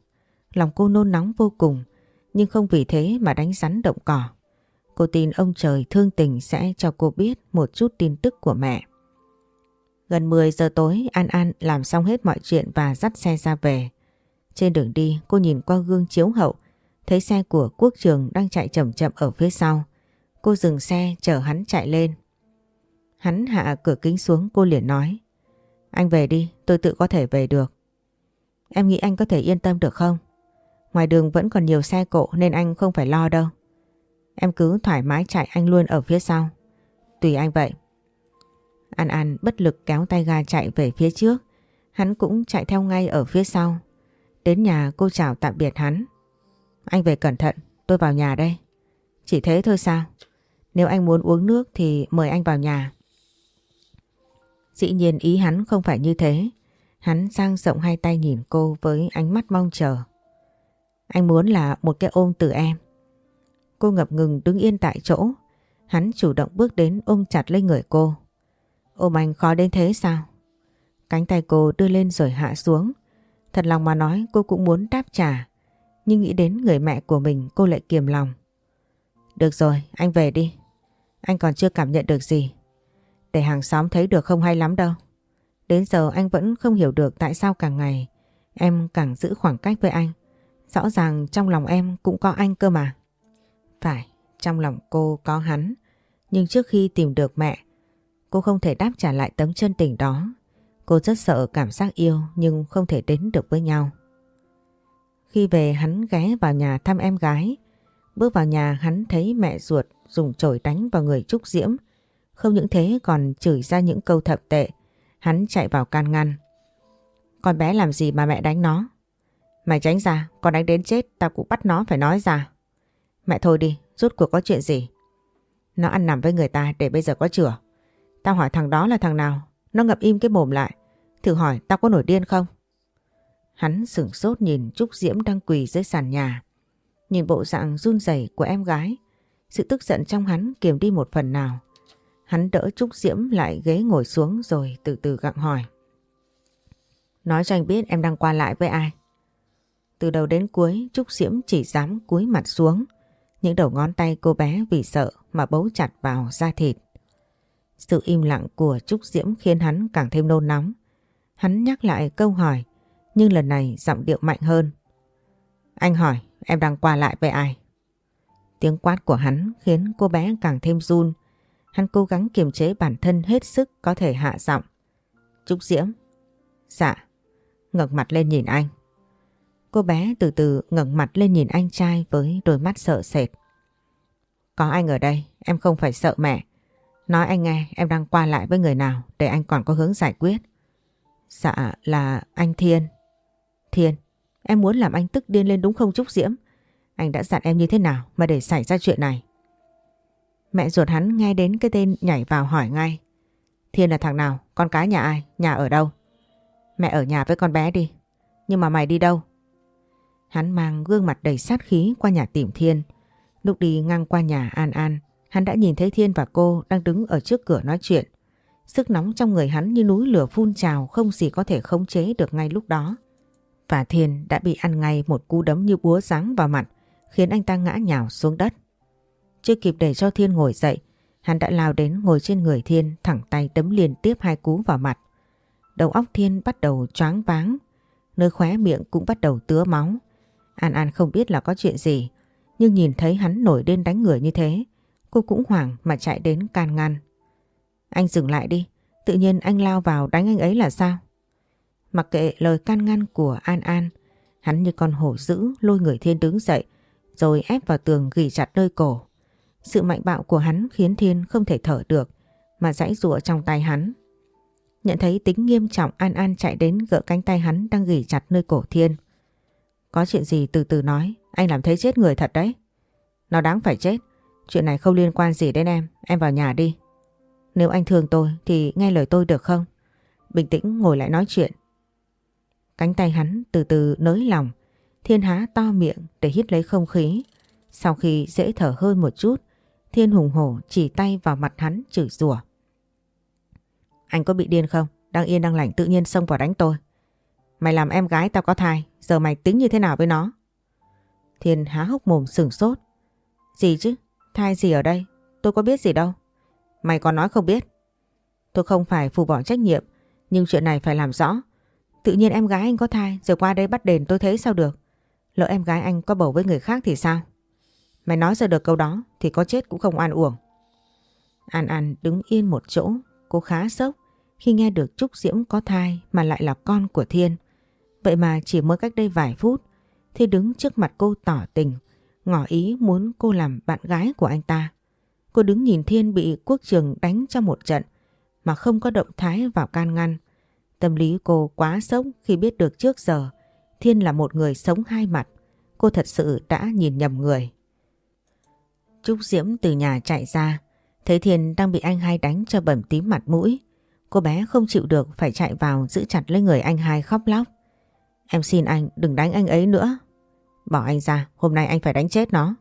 Lòng cô nôn nóng vô cùng, nhưng không vì thế mà đánh rắn động cỏ. Cô tin ông trời thương tình sẽ cho cô biết một chút tin tức của mẹ. Gần 10 giờ tối, An An làm xong hết mọi chuyện và dắt xe ra về. Trên đường đi, cô nhìn qua gương chiếu hậu, thấy xe của quốc trường đang chạy chậm chậm ở phía sau. Cô dừng xe, chờ hắn chạy lên. Hắn hạ cửa kính xuống, cô liền nói, Anh về đi, tôi tự có thể về được. Em nghĩ anh có thể yên tâm được không? Ngoài đường vẫn còn nhiều xe cộ nên anh không phải lo đâu. Em cứ thoải mái chạy anh luôn ở phía sau. Tùy anh vậy. An An bất lực kéo tay ga chạy về phía trước. Hắn cũng chạy theo ngay ở phía sau. Đến nhà cô chào tạm biệt hắn. Anh về cẩn thận, tôi vào nhà đây. Chỉ thế thôi sao? Nếu anh muốn uống nước thì mời anh vào nhà. Dĩ nhiên ý hắn không phải như thế. Hắn sang rộng hai tay nhìn cô với ánh mắt mong chờ. Anh muốn là một cái ôm từ em. Cô ngập ngừng đứng yên tại chỗ. Hắn chủ động bước đến ôm chặt lấy người cô. Ôm anh khó đến thế sao? Cánh tay cô đưa lên rồi hạ xuống. Thật lòng mà nói cô cũng muốn đáp trả. Nhưng nghĩ đến người mẹ của mình cô lại kiềm lòng. Được rồi, anh về đi. Anh còn chưa cảm nhận được gì. Để hàng xóm thấy được không hay lắm đâu. Đến giờ anh vẫn không hiểu được tại sao càng ngày em càng giữ khoảng cách với anh. Rõ ràng trong lòng em cũng có anh cơ mà. Phải, trong lòng cô có hắn. Nhưng trước khi tìm được mẹ, cô không thể đáp trả lại tấm chân tình đó. Cô rất sợ cảm giác yêu nhưng không thể đến được với nhau. Khi về hắn ghé vào nhà thăm em gái. Bước vào nhà hắn thấy mẹ ruột dùng chổi đánh vào người Trúc Diễm. Không những thế còn chửi ra những câu thập tệ. Hắn chạy vào can ngăn. Con bé làm gì mà mẹ đánh nó? Mày tránh ra, con đánh đến chết tao cũng bắt nó phải nói ra. Mẹ thôi đi, rút cuộc có chuyện gì? Nó ăn nằm với người ta để bây giờ có chửa. Tao hỏi thằng đó là thằng nào? Nó ngập im cái mồm lại. Thử hỏi, tao có nổi điên không? Hắn sửng sốt nhìn Trúc Diễm đang quỳ dưới sàn nhà. Nhìn bộ dạng run rẩy của em gái. Sự tức giận trong hắn kiềm đi một phần nào. Hắn đỡ Trúc Diễm lại ghế ngồi xuống rồi từ từ gặng hỏi. Nói cho anh biết em đang qua lại với ai. Từ đầu đến cuối, Trúc Diễm chỉ dám cúi mặt xuống. Những đầu ngón tay cô bé vì sợ mà bấu chặt vào da thịt. Sự im lặng của Trúc Diễm khiến hắn càng thêm nôn nóng. Hắn nhắc lại câu hỏi nhưng lần này giọng điệu mạnh hơn. Anh hỏi em đang qua lại với ai? Tiếng quát của hắn khiến cô bé càng thêm run. Hắn cố gắng kiềm chế bản thân hết sức có thể hạ giọng. Trúc Diễm. Dạ. ngẩng mặt lên nhìn anh. Cô bé từ từ ngẩng mặt lên nhìn anh trai với đôi mắt sợ sệt. Có anh ở đây, em không phải sợ mẹ. Nói anh nghe em đang qua lại với người nào để anh còn có hướng giải quyết. Dạ là anh Thiên. Thiên, em muốn làm anh tức điên lên đúng không Trúc Diễm? Anh đã dặn em như thế nào mà để xảy ra chuyện này? Mẹ ruột hắn nghe đến cái tên nhảy vào hỏi ngay. Thiên là thằng nào? Con cái nhà ai? Nhà ở đâu? Mẹ ở nhà với con bé đi. Nhưng mà mày đi đâu? Hắn mang gương mặt đầy sát khí qua nhà tìm Thiên. Lúc đi ngang qua nhà An An, hắn đã nhìn thấy Thiên và cô đang đứng ở trước cửa nói chuyện. Sức nóng trong người hắn như núi lửa phun trào không gì có thể khống chế được ngay lúc đó. Và Thiên đã bị ăn ngay một cú đấm như búa giáng vào mặt khiến anh ta ngã nhào xuống đất. Chưa kịp để cho Thiên ngồi dậy, hắn đã lao đến ngồi trên người Thiên thẳng tay đấm liên tiếp hai cú vào mặt. Đầu óc Thiên bắt đầu choáng váng, nơi khóe miệng cũng bắt đầu tứa máu. An An không biết là có chuyện gì, nhưng nhìn thấy hắn nổi điên đánh người như thế, cô cũng hoảng mà chạy đến can ngăn. Anh dừng lại đi, tự nhiên anh lao vào đánh anh ấy là sao? Mặc kệ lời can ngăn của An An, hắn như con hổ dữ lôi người Thiên đứng dậy, rồi ép vào tường ghi chặt nơi cổ. Sự mạnh bạo của hắn khiến Thiên không thể thở được, mà giãy rụa trong tay hắn. Nhận thấy tính nghiêm trọng An An chạy đến gỡ cánh tay hắn đang gỉ chặt nơi cổ Thiên. Có chuyện gì từ từ nói, anh làm thấy chết người thật đấy. Nó đáng phải chết, chuyện này không liên quan gì đến em, em vào nhà đi. Nếu anh thương tôi thì nghe lời tôi được không? Bình tĩnh ngồi lại nói chuyện. Cánh tay hắn từ từ nới lòng, Thiên há to miệng để hít lấy không khí. Sau khi dễ thở hơn một chút, Thiên hùng hổ chỉ tay vào mặt hắn chửi rủa. Anh có bị điên không? Đang yên đang lành tự nhiên xông vào đánh tôi. Mày làm em gái tao có thai, giờ mày tính như thế nào với nó? Thiên há hốc mồm sừng sốt. Gì chứ? Thai gì ở đây? Tôi có biết gì đâu. Mày còn nói không biết. Tôi không phải phù bỏ trách nhiệm, nhưng chuyện này phải làm rõ. Tự nhiên em gái anh có thai, rồi qua đây bắt đền tôi thấy sao được. Lỡ em gái anh có bầu với người khác thì sao? Mày nói ra được câu đó thì có chết cũng không an uổng. An An đứng yên một chỗ, cô khá sốc khi nghe được Trúc Diễm có thai mà lại là con của Thiên. Vậy mà chỉ mới cách đây vài phút, thì đứng trước mặt cô tỏ tình, ngỏ ý muốn cô làm bạn gái của anh ta. Cô đứng nhìn Thiên bị quốc trường đánh trong một trận mà không có động thái vào can ngăn. Tâm lý cô quá sốc khi biết được trước giờ Thiên là một người sống hai mặt. Cô thật sự đã nhìn nhầm người. Trúc Diễm từ nhà chạy ra, thấy Thiên đang bị anh hai đánh cho bầm tím mặt mũi. Cô bé không chịu được phải chạy vào giữ chặt lấy người anh hai khóc lóc. Em xin anh đừng đánh anh ấy nữa. Bỏ anh ra, hôm nay anh phải đánh chết nó.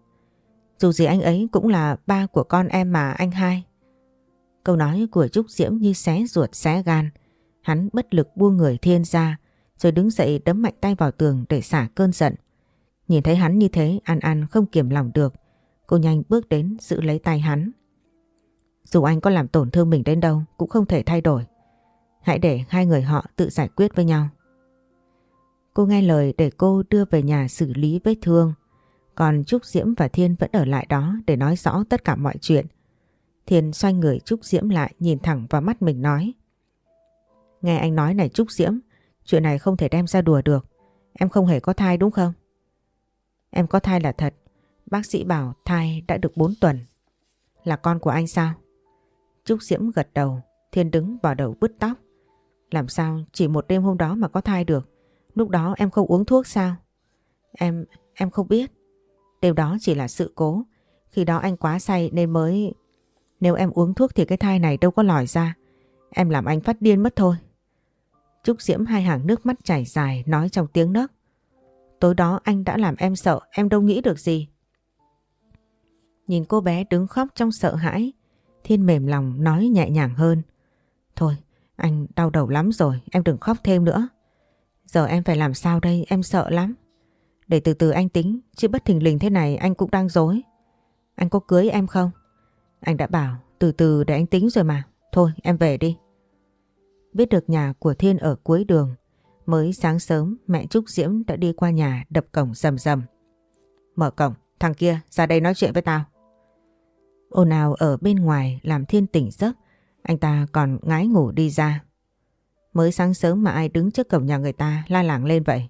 Dù gì anh ấy cũng là ba của con em mà anh hai. Câu nói của Trúc Diễm như xé ruột xé gan. Hắn bất lực buông người Thiên ra, rồi đứng dậy đấm mạnh tay vào tường để xả cơn giận. Nhìn thấy hắn như thế, An An không kiềm lòng được. Cô nhanh bước đến giữ lấy tay hắn. Dù anh có làm tổn thương mình đến đâu cũng không thể thay đổi. Hãy để hai người họ tự giải quyết với nhau. Cô nghe lời để cô đưa về nhà xử lý vết thương. Còn Trúc Diễm và Thiên vẫn ở lại đó để nói rõ tất cả mọi chuyện. Thiên xoay người Trúc Diễm lại nhìn thẳng vào mắt mình nói. Nghe anh nói này Trúc Diễm, chuyện này không thể đem ra đùa được. Em không hề có thai đúng không? Em có thai là thật. Bác sĩ bảo thai đã được 4 tuần. Là con của anh sao? Trúc Diễm gật đầu, Thiên đứng vào đầu bứt tóc. Làm sao chỉ một đêm hôm đó mà có thai được? Lúc đó em không uống thuốc sao? Em, em không biết. Đêm đó chỉ là sự cố. Khi đó anh quá say nên mới... Nếu em uống thuốc thì cái thai này đâu có lòi ra. Em làm anh phát điên mất thôi. Trúc Diễm hai hàng nước mắt chảy dài nói trong tiếng nấc. Tối đó anh đã làm em sợ, em đâu nghĩ được gì. Nhìn cô bé đứng khóc trong sợ hãi, Thiên mềm lòng nói nhẹ nhàng hơn. Thôi, anh đau đầu lắm rồi, em đừng khóc thêm nữa. Giờ em phải làm sao đây, em sợ lắm. Để từ từ anh tính, chứ bất thình lình thế này anh cũng đang dối. Anh có cưới em không? Anh đã bảo từ từ để anh tính rồi mà. Thôi em về đi. Biết được nhà của Thiên ở cuối đường, mới sáng sớm mẹ Trúc Diễm đã đi qua nhà đập cổng rầm rầm. Mở cổng, thằng kia ra đây nói chuyện với tao. Ồn ào ở bên ngoài làm Thiên tỉnh giấc, anh ta còn ngái ngủ đi ra. Mới sáng sớm mà ai đứng trước cổng nhà người ta la làng lên vậy.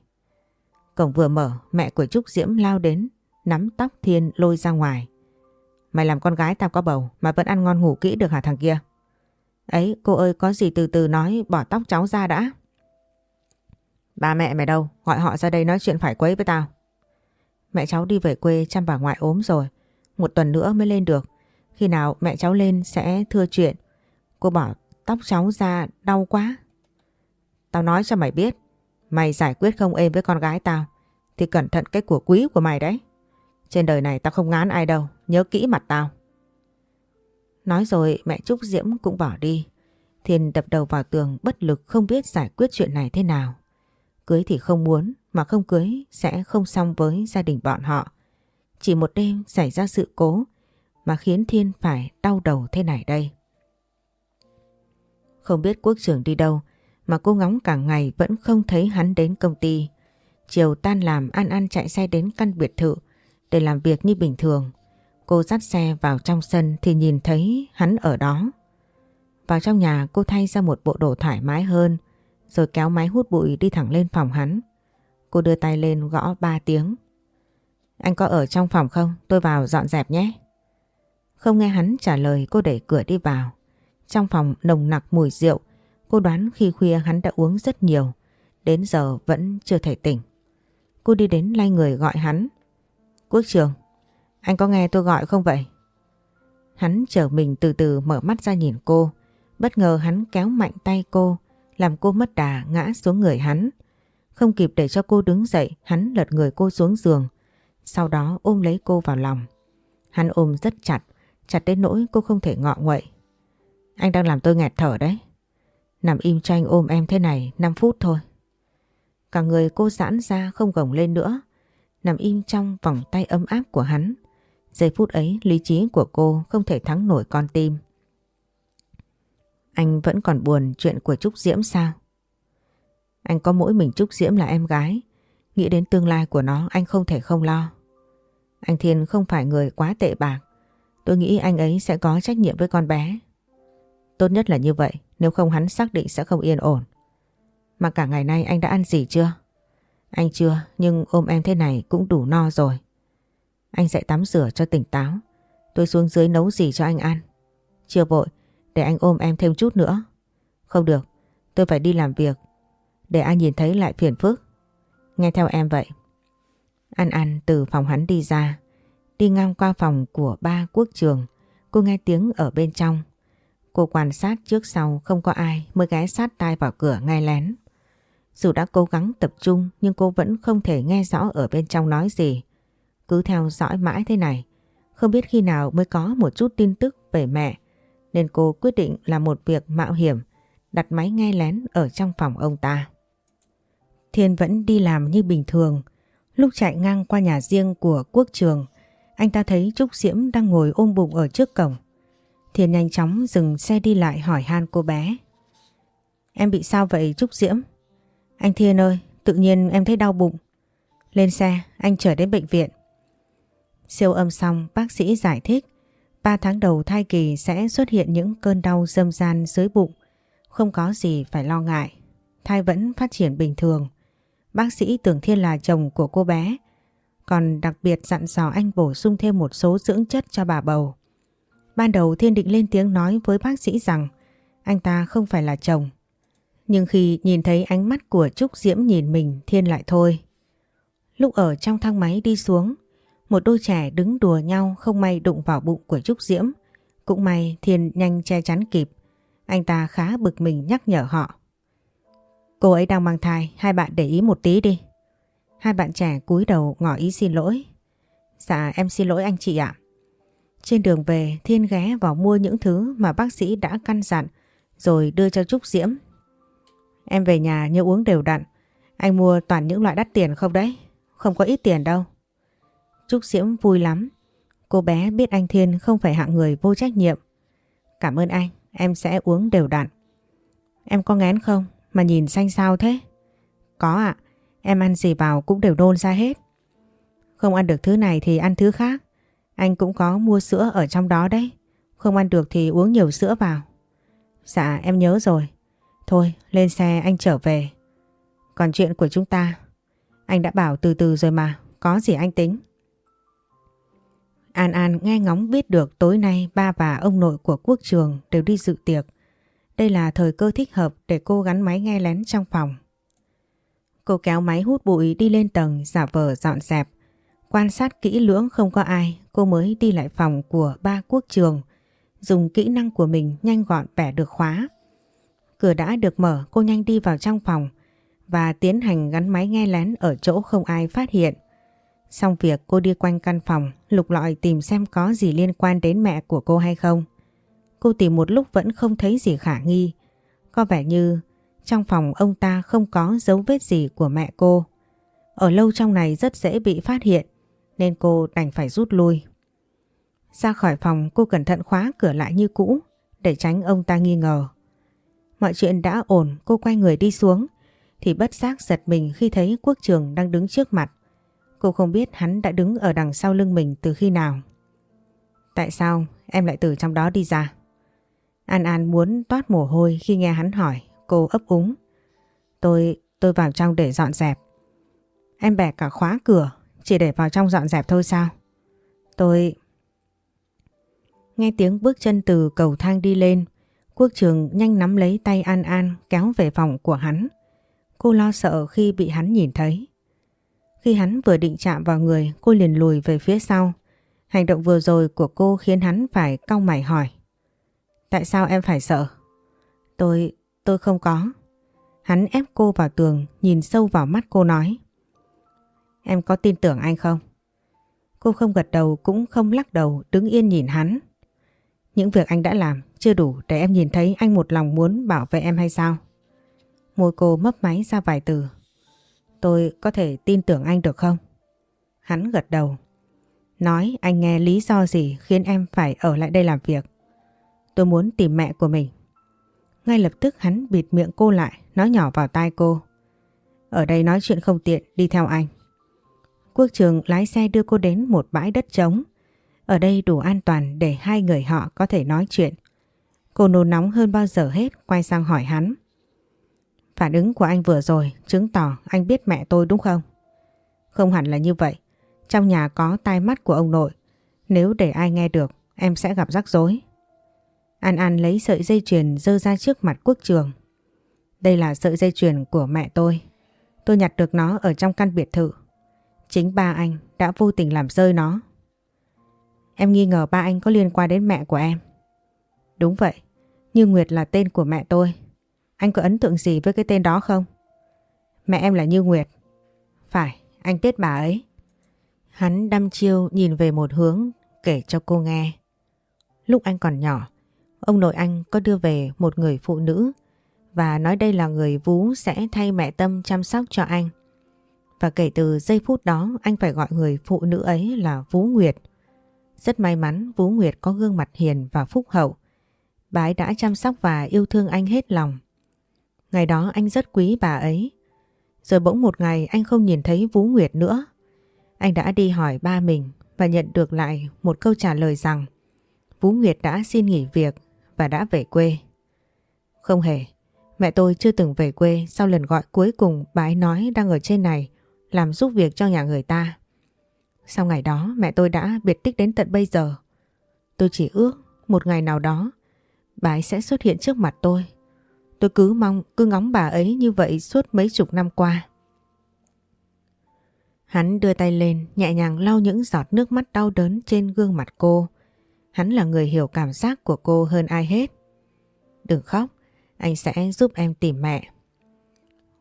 Cổng vừa mở, mẹ của Trúc Diễm lao đến, nắm tóc Thiên lôi ra ngoài. Mày làm con gái tao có bầu mà vẫn ăn ngon ngủ kỹ được hả thằng kia? Ấy, cô ơi có gì từ từ nói bỏ tóc cháu ra đã. Ba mẹ mày đâu? Gọi họ ra đây nói chuyện phải quấy với tao. Mẹ cháu đi về quê chăm bà ngoại ốm rồi. Một tuần nữa mới lên được. Khi nào mẹ cháu lên sẽ thưa chuyện. Cô bỏ tóc cháu ra đau quá. Tao nói cho mày biết. Mày giải quyết không êm với con gái tao. Thì cẩn thận cái của quý của mày đấy. Trên đời này tao không ngán ai đâu. Nhớ kỹ mặt tao. Nói rồi mẹ Trúc Diễm cũng bỏ đi. Thiên đập đầu vào tường bất lực không biết giải quyết chuyện này thế nào. Cưới thì không muốn, mà không cưới sẽ không xong với gia đình bọn họ. Chỉ một đêm xảy ra sự cố mà khiến Thiên phải đau đầu thế này đây. Không biết quốc trưởng đi đâu mà cô ngóng cả ngày vẫn không thấy hắn đến công ty. Chiều tan làm An An chạy xe đến căn biệt thự để làm việc như bình thường. Cô dắt xe vào trong sân thì nhìn thấy hắn ở đó. Vào trong nhà cô thay ra một bộ đồ thoải mái hơn rồi kéo máy hút bụi đi thẳng lên phòng hắn. Cô đưa tay lên gõ ba tiếng. Anh có ở trong phòng không? Tôi vào dọn dẹp nhé. Không nghe hắn trả lời cô đẩy cửa đi vào. Trong phòng nồng nặc mùi rượu, Cô đoán khi khuya hắn đã uống rất nhiều, đến giờ vẫn chưa thể tỉnh. Cô đi đến lay người gọi hắn. Quốc trường, anh có nghe tôi gọi không vậy? Hắn chở mình từ từ mở mắt ra nhìn cô. Bất ngờ hắn kéo mạnh tay cô, làm cô mất đà ngã xuống người hắn. Không kịp để cho cô đứng dậy, hắn lật người cô xuống giường. Sau đó ôm lấy cô vào lòng. Hắn ôm rất chặt, chặt đến nỗi cô không thể ngọ nguậy. Anh đang làm tôi nghẹt thở đấy. Nằm im cho anh ôm em thế này 5 phút thôi. Cả người cô giãn ra không gồng lên nữa. Nằm im trong vòng tay ấm áp của hắn. Giây phút ấy lý trí của cô không thể thắng nổi con tim. Anh vẫn còn buồn chuyện của Trúc Diễm sao? Anh có mỗi mình Trúc Diễm là em gái. Nghĩ đến tương lai của nó anh không thể không lo. Anh Thiên không phải người quá tệ bạc. Tôi nghĩ anh ấy sẽ có trách nhiệm với con bé. Tốt nhất là như vậy, nếu không hắn xác định sẽ không yên ổn. Mà cả ngày nay anh đã ăn gì chưa? Anh chưa, nhưng ôm em thế này cũng đủ no rồi. Anh sẽ tắm rửa cho tỉnh táo. Tôi xuống dưới nấu gì cho anh ăn. Chưa vội, để anh ôm em thêm chút nữa. Không được, tôi phải đi làm việc. Để anh nhìn thấy lại phiền phức. Nghe theo em vậy. An An từ phòng hắn đi ra. Đi ngang qua phòng của ba quốc trường. Cô nghe tiếng ở bên trong. Cô quan sát trước sau không có ai mới ghé sát tai vào cửa ngay lén. Dù đã cố gắng tập trung nhưng cô vẫn không thể nghe rõ ở bên trong nói gì. Cứ theo dõi mãi thế này, không biết khi nào mới có một chút tin tức về mẹ. Nên cô quyết định là một việc mạo hiểm, đặt máy nghe lén ở trong phòng ông ta. Thiên vẫn đi làm như bình thường. Lúc chạy ngang qua nhà riêng của quốc trường, anh ta thấy Trúc Diễm đang ngồi ôm bụng ở trước cổng. Thiên nhanh chóng dừng xe đi lại hỏi han cô bé. Em bị sao vậy Trúc Diễm? Anh Thiên ơi, tự nhiên em thấy đau bụng. Lên xe, anh chở đến bệnh viện. Siêu âm xong, bác sĩ giải thích 3 tháng đầu thai kỳ sẽ xuất hiện những cơn đau dâm gian dưới bụng. Không có gì phải lo ngại. Thai vẫn phát triển bình thường. Bác sĩ tưởng Thiên là chồng của cô bé. Còn đặc biệt dặn dò anh bổ sung thêm một số dưỡng chất cho bà bầu. Ban đầu Thiên định lên tiếng nói với bác sĩ rằng anh ta không phải là chồng. Nhưng khi nhìn thấy ánh mắt của Trúc Diễm nhìn mình Thiên lại thôi. Lúc ở trong thang máy đi xuống, một đôi trẻ đứng đùa nhau không may đụng vào bụng của Trúc Diễm. Cũng may Thiên nhanh che chắn kịp. Anh ta khá bực mình nhắc nhở họ. Cô ấy đang mang thai, hai bạn để ý một tí đi. Hai bạn trẻ cúi đầu ngỏ ý xin lỗi. Dạ em xin lỗi anh chị ạ. Trên đường về Thiên ghé vào mua những thứ mà bác sĩ đã căn dặn rồi đưa cho Trúc Diễm. Em về nhà nhớ uống đều đặn. Anh mua toàn những loại đắt tiền không đấy? Không có ít tiền đâu. Trúc Diễm vui lắm. Cô bé biết anh Thiên không phải hạng người vô trách nhiệm. Cảm ơn anh, em sẽ uống đều đặn. Em có ngén không? Mà nhìn xanh sao thế? Có ạ, em ăn gì vào cũng đều nôn ra hết. Không ăn được thứ này thì ăn thứ khác. Anh cũng có mua sữa ở trong đó đấy. Không ăn được thì uống nhiều sữa vào. Dạ em nhớ rồi. Thôi lên xe anh trở về. Còn chuyện của chúng ta, anh đã bảo từ từ rồi mà, có gì anh tính. An An nghe ngóng biết được tối nay ba và ông nội của quốc trường đều đi dự tiệc. Đây là thời cơ thích hợp để cô gắn máy nghe lén trong phòng. Cô kéo máy hút bụi đi lên tầng giả vờ dọn dẹp. Quan sát kỹ lưỡng không có ai, cô mới đi lại phòng của ba quốc trường. Dùng kỹ năng của mình nhanh gọn bẻ được khóa. Cửa đã được mở, cô nhanh đi vào trong phòng và tiến hành gắn máy nghe lén ở chỗ không ai phát hiện. Xong việc cô đi quanh căn phòng, lục lọi tìm xem có gì liên quan đến mẹ của cô hay không. Cô tìm một lúc vẫn không thấy gì khả nghi. Có vẻ như trong phòng ông ta không có dấu vết gì của mẹ cô. Ở lâu trong này rất dễ bị phát hiện nên cô đành phải rút lui. Ra khỏi phòng cô cẩn thận khóa cửa lại như cũ để tránh ông ta nghi ngờ. Mọi chuyện đã ổn cô quay người đi xuống thì bất giác giật mình khi thấy quốc trường đang đứng trước mặt. Cô không biết hắn đã đứng ở đằng sau lưng mình từ khi nào. Tại sao em lại từ trong đó đi ra? An An muốn toát mồ hôi khi nghe hắn hỏi, cô ấp úng. Tôi, tôi vào trong để dọn dẹp. Em bẻ cả khóa cửa, chỉ để vào trong dọn dẹp thôi sao? Tôi... Nghe tiếng bước chân từ cầu thang đi lên, Quốc trường nhanh nắm lấy tay An An kéo về phòng của hắn. Cô lo sợ khi bị hắn nhìn thấy. Khi hắn vừa định chạm vào người, cô liền lùi về phía sau. Hành động vừa rồi của cô khiến hắn phải cau mày hỏi. Tại sao em phải sợ? Tôi, tôi không có. Hắn ép cô vào tường, nhìn sâu vào mắt cô nói. Em có tin tưởng anh không? Cô không gật đầu cũng không lắc đầu, đứng yên nhìn hắn. Những việc anh đã làm chưa đủ để em nhìn thấy anh một lòng muốn bảo vệ em hay sao? Môi cô mấp máy ra vài từ. Tôi có thể tin tưởng anh được không? Hắn gật đầu. Nói anh nghe lý do gì khiến em phải ở lại đây làm việc. Tôi muốn tìm mẹ của mình. Ngay lập tức hắn bịt miệng cô lại, nói nhỏ vào tai cô. Ở đây nói chuyện không tiện, đi theo anh. Quốc trường lái xe đưa cô đến một bãi đất trống. Ở đây đủ an toàn để hai người họ có thể nói chuyện. Cô nôn nóng hơn bao giờ hết, quay sang hỏi hắn. Phản ứng của anh vừa rồi chứng tỏ anh biết mẹ tôi đúng không? Không hẳn là như vậy. Trong nhà có tai mắt của ông nội. Nếu để ai nghe được, em sẽ gặp rắc rối. An An lấy sợi dây chuyền dơ ra trước mặt quốc trường. Đây là sợi dây chuyền của mẹ tôi. Tôi nhặt được nó ở trong căn biệt thự. Chính ba anh đã vô tình làm rơi nó. Em nghi ngờ ba anh có liên quan đến mẹ của em. Đúng vậy, Như Nguyệt là tên của mẹ tôi. Anh có ấn tượng gì với cái tên đó không? Mẹ em là Như Nguyệt. Phải, anh biết bà ấy. Hắn đăm chiêu nhìn về một hướng kể cho cô nghe. Lúc anh còn nhỏ, ông nội anh có đưa về một người phụ nữ và nói đây là người Vú sẽ thay mẹ Tâm chăm sóc cho anh. Và kể từ giây phút đó anh phải gọi người phụ nữ ấy là vũ Nguyệt. Rất may mắn vũ Nguyệt có gương mặt hiền và phúc hậu. Bà ấy đã chăm sóc và yêu thương anh hết lòng. Ngày đó anh rất quý bà ấy. Rồi bỗng một ngày anh không nhìn thấy vũ Nguyệt nữa. Anh đã đi hỏi ba mình và nhận được lại một câu trả lời rằng vũ Nguyệt đã xin nghỉ việc và đã về quê. Không hề, mẹ tôi chưa từng về quê sau lần gọi cuối cùng bà ấy nói đang ở trên này làm giúp việc cho nhà người ta. Sau ngày đó mẹ tôi đã biệt tích đến tận bây giờ. Tôi chỉ ước một ngày nào đó bà ấy sẽ xuất hiện trước mặt tôi. Tôi cứ mong, cứ ngóng bà ấy như vậy suốt mấy chục năm qua. Hắn đưa tay lên nhẹ nhàng lau những giọt nước mắt đau đớn trên gương mặt cô. Hắn là người hiểu cảm giác của cô hơn ai hết. Đừng khóc, anh sẽ giúp em tìm mẹ.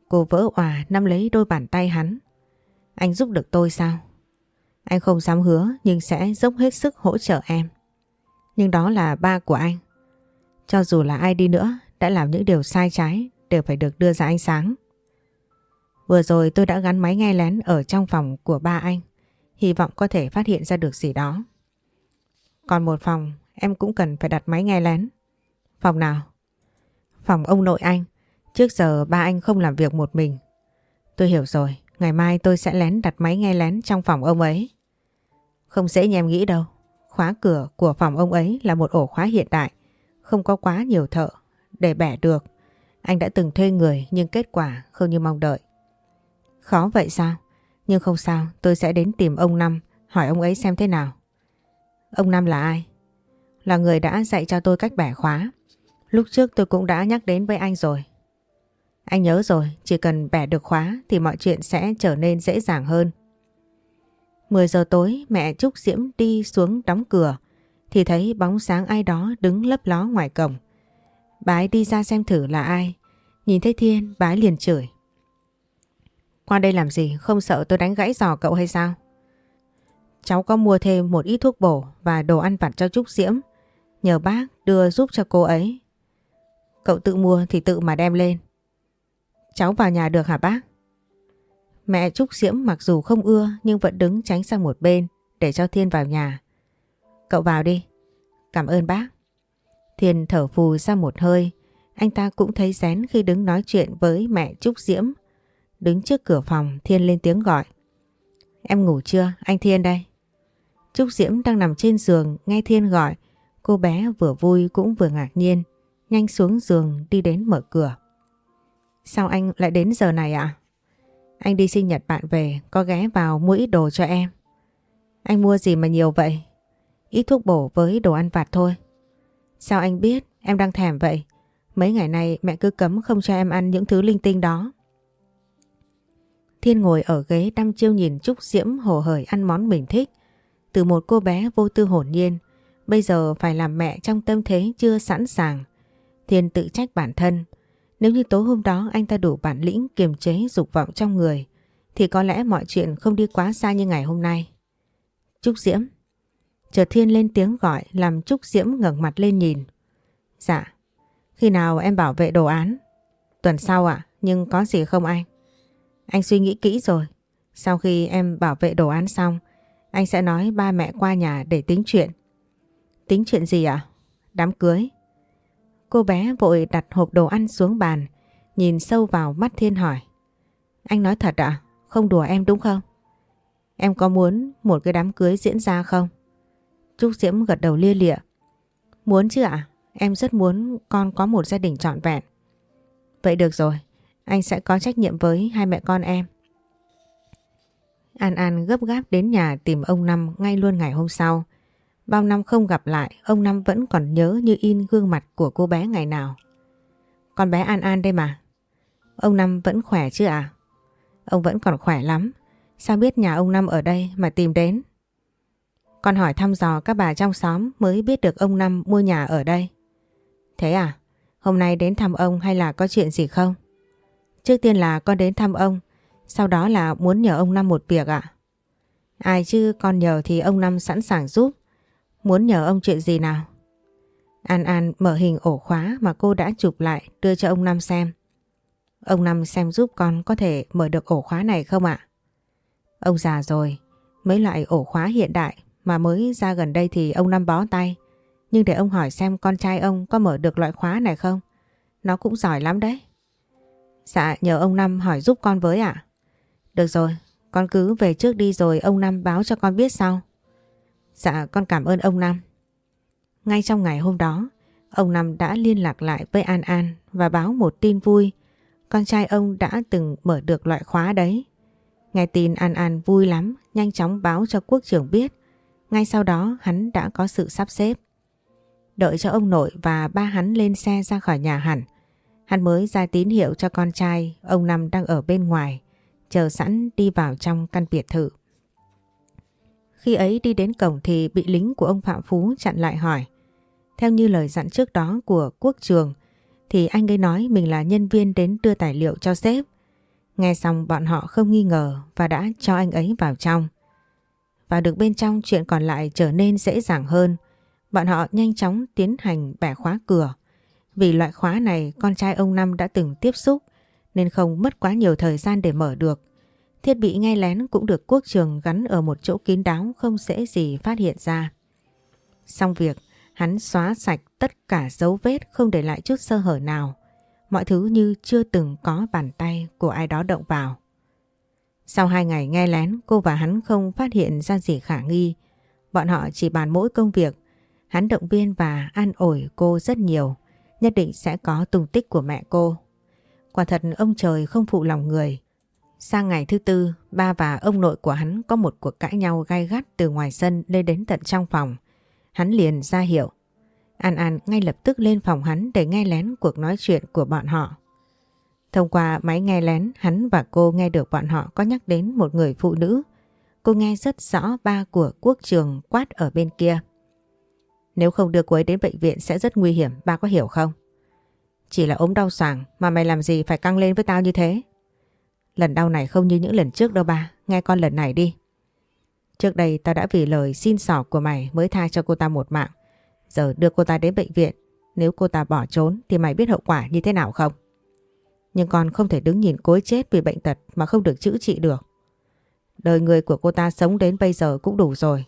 Cô vỡ òa nắm lấy đôi bàn tay hắn. Anh giúp được tôi sao? Anh không dám hứa, nhưng sẽ dốc hết sức hỗ trợ em. Nhưng đó là ba của anh. Cho dù là ai đi nữa, đã làm những điều sai trái, đều phải được đưa ra ánh sáng. Vừa rồi tôi đã gắn máy nghe lén ở trong phòng của ba anh. Hy vọng có thể phát hiện ra được gì đó. Còn một phòng, em cũng cần phải đặt máy nghe lén. Phòng nào? Phòng ông nội anh. Trước giờ ba anh không làm việc một mình. Tôi hiểu rồi. Ngày mai tôi sẽ lén đặt máy nghe lén trong phòng ông ấy. Không dễ như em nghĩ đâu. Khóa cửa của phòng ông ấy là một ổ khóa hiện đại. Không có quá nhiều thợ để bẻ được. Anh đã từng thuê người nhưng kết quả không như mong đợi. Khó vậy sao? Nhưng không sao, tôi sẽ đến tìm ông Năm, hỏi ông ấy xem thế nào. Ông Năm là ai? Là người đã dạy cho tôi cách bẻ khóa. Lúc trước tôi cũng đã nhắc đến với anh rồi. Anh nhớ rồi, chỉ cần bẻ được khóa thì mọi chuyện sẽ trở nên dễ dàng hơn. 10 giờ tối mẹ Trúc Diễm đi xuống đóng cửa thì thấy bóng sáng ai đó đứng lấp ló ngoài cổng. Bà ấy đi ra xem thử là ai. Nhìn thấy Thiên, bà ấy liền chửi. Qua đây làm gì? Không sợ tôi đánh gãy giò cậu hay sao? Cháu có mua thêm một ít thuốc bổ và đồ ăn vặt cho Trúc Diễm. Nhờ bác đưa giúp cho cô ấy. Cậu tự mua thì tự mà đem lên. Cháu vào nhà được hả bác? Mẹ Trúc Diễm mặc dù không ưa, nhưng vẫn đứng tránh sang một bên để cho Thiên vào nhà. Cậu vào đi. Cảm ơn bác. Thiên thở phù ra một hơi. Anh ta cũng thấy rén khi đứng nói chuyện với mẹ Trúc Diễm. Đứng trước cửa phòng, Thiên lên tiếng gọi. Em ngủ chưa? Anh Thiên đây. Trúc Diễm đang nằm trên giường, nghe Thiên gọi. Cô bé vừa vui cũng vừa ngạc nhiên. Nhanh xuống giường đi đến mở cửa. Sao anh lại đến giờ này ạ? Anh đi sinh nhật bạn về có ghé vào mua ít đồ cho em. Anh mua gì mà nhiều vậy? Ít thuốc bổ với đồ ăn vặt thôi. Sao anh biết Em đang thèm vậy. Mấy ngày nay mẹ cứ cấm không cho em ăn những thứ linh tinh đó. Thiên ngồi ở ghế đăm chiêu nhìn Trúc Diễm hồ hởi ăn món mình thích. Từ một cô bé vô tư hồn nhiên, bây giờ phải làm mẹ trong tâm thế chưa sẵn sàng. Thiên tự trách bản thân. Nếu như tối hôm đó anh ta đủ bản lĩnh kiềm chế dục vọng trong người, thì có lẽ mọi chuyện không đi quá xa như ngày hôm nay. Trúc Diễm. Chợt Thiên lên tiếng gọi làm Trúc Diễm ngẩng mặt lên nhìn. Dạ. Khi nào em bảo vệ đồ án? Tuần sau ạ, nhưng có gì không anh? Anh suy nghĩ kỹ rồi. Sau khi em bảo vệ đồ án xong, anh sẽ nói ba mẹ qua nhà để tính chuyện. Tính chuyện gì ạ? Đám cưới. Cô bé vội đặt hộp đồ ăn xuống bàn, nhìn sâu vào mắt Thiên hỏi. Anh nói thật ạ? Không đùa em đúng không? Em có muốn một cái đám cưới diễn ra không? Trúc Diễm gật đầu lia lịa. Muốn chứ ạ? Em rất muốn con có một gia đình trọn vẹn. Vậy được rồi, anh sẽ có trách nhiệm với hai mẹ con em. An An gấp gáp đến nhà tìm ông Năm ngay luôn ngày hôm sau. Bao năm không gặp lại, ông Năm vẫn còn nhớ như in gương mặt của cô bé ngày nào. Con bé An An đây mà. Ông Năm vẫn khỏe chứ à? Ông vẫn còn khỏe lắm. Sao biết nhà ông Năm ở đây mà tìm đến? Con hỏi thăm dò các bà trong xóm mới biết được ông Năm mua nhà ở đây. Thế à? Hôm nay đến thăm ông hay là có chuyện gì không? Trước tiên là con đến thăm ông, sau đó là muốn nhờ ông Năm một việc ạ. Ai chứ con nhờ thì ông Năm sẵn sàng giúp. Muốn nhờ ông chuyện gì nào? An An mở hình ổ khóa mà cô đã chụp lại đưa cho ông Năm xem. Ông Năm xem giúp con có thể mở được ổ khóa này không ạ? Ông già rồi, mấy loại ổ khóa hiện đại mà mới ra gần đây thì ông Năm bó tay. Nhưng để ông hỏi xem con trai ông có mở được loại khóa này không? Nó cũng giỏi lắm đấy. Dạ nhờ ông Năm hỏi giúp con với ạ. Được rồi, con cứ về trước đi rồi ông Năm báo cho con biết sau. Dạ con cảm ơn ông Năm. Ngay trong ngày hôm đó, ông Năm đã liên lạc lại với An An và báo một tin vui. Con trai ông đã từng mở được loại khóa đấy. Nghe tin An An vui lắm, nhanh chóng báo cho quốc trưởng biết. Ngay sau đó hắn đã có sự sắp xếp. Đợi cho ông nội và ba hắn lên xe ra khỏi nhà hẳn. Hắn mới ra tín hiệu cho con trai, ông Năm đang ở bên ngoài, chờ sẵn đi vào trong căn biệt thự. Khi ấy đi đến cổng thì bị lính của ông Phạm Phú chặn lại hỏi. Theo như lời dặn trước đó của quốc trường, thì anh ấy nói mình là nhân viên đến đưa tài liệu cho sếp. Nghe xong bọn họ không nghi ngờ và đã cho anh ấy vào trong. Và được bên trong chuyện còn lại trở nên dễ dàng hơn. Bọn họ nhanh chóng tiến hành bẻ khóa cửa. Vì loại khóa này con trai ông Năm đã từng tiếp xúc nên không mất quá nhiều thời gian để mở được. Thiết bị nghe lén cũng được quốc trường gắn ở một chỗ kín đáo không dễ gì phát hiện ra. Xong việc, hắn xóa sạch tất cả dấu vết không để lại chút sơ hở nào. Mọi thứ như chưa từng có bàn tay của ai đó động vào. Sau hai ngày nghe lén, cô và hắn không phát hiện ra gì khả nghi. Bọn họ chỉ bàn mỗi công việc. Hắn động viên và an ủi cô rất nhiều. Nhất định sẽ có tung tích của mẹ cô. Quả thật ông trời không phụ lòng người. Sang ngày thứ tư, ba và ông nội của hắn có một cuộc cãi nhau gai gắt từ ngoài sân lên đến tận trong phòng. Hắn liền ra hiệu. An An ngay lập tức lên phòng hắn để nghe lén cuộc nói chuyện của bọn họ. Thông qua máy nghe lén, hắn và cô nghe được bọn họ có nhắc đến một người phụ nữ. Cô nghe rất rõ ba của quốc trường quát ở bên kia. Nếu không đưa cô ấy đến bệnh viện sẽ rất nguy hiểm, ba có hiểu không? Chỉ là ốm đau soảng mà mày làm gì phải căng lên với tao như thế? Lần đau này không như những lần trước đâu ba, nghe con lần này đi. Trước đây tao đã vì lời xin xỏ của mày mới tha cho cô ta một mạng. Giờ đưa cô ta đến bệnh viện, nếu cô ta bỏ trốn thì mày biết hậu quả như thế nào không? Nhưng con không thể đứng nhìn cối chết vì bệnh tật mà không được chữa trị được. Đời người của cô ta sống đến bây giờ cũng đủ rồi.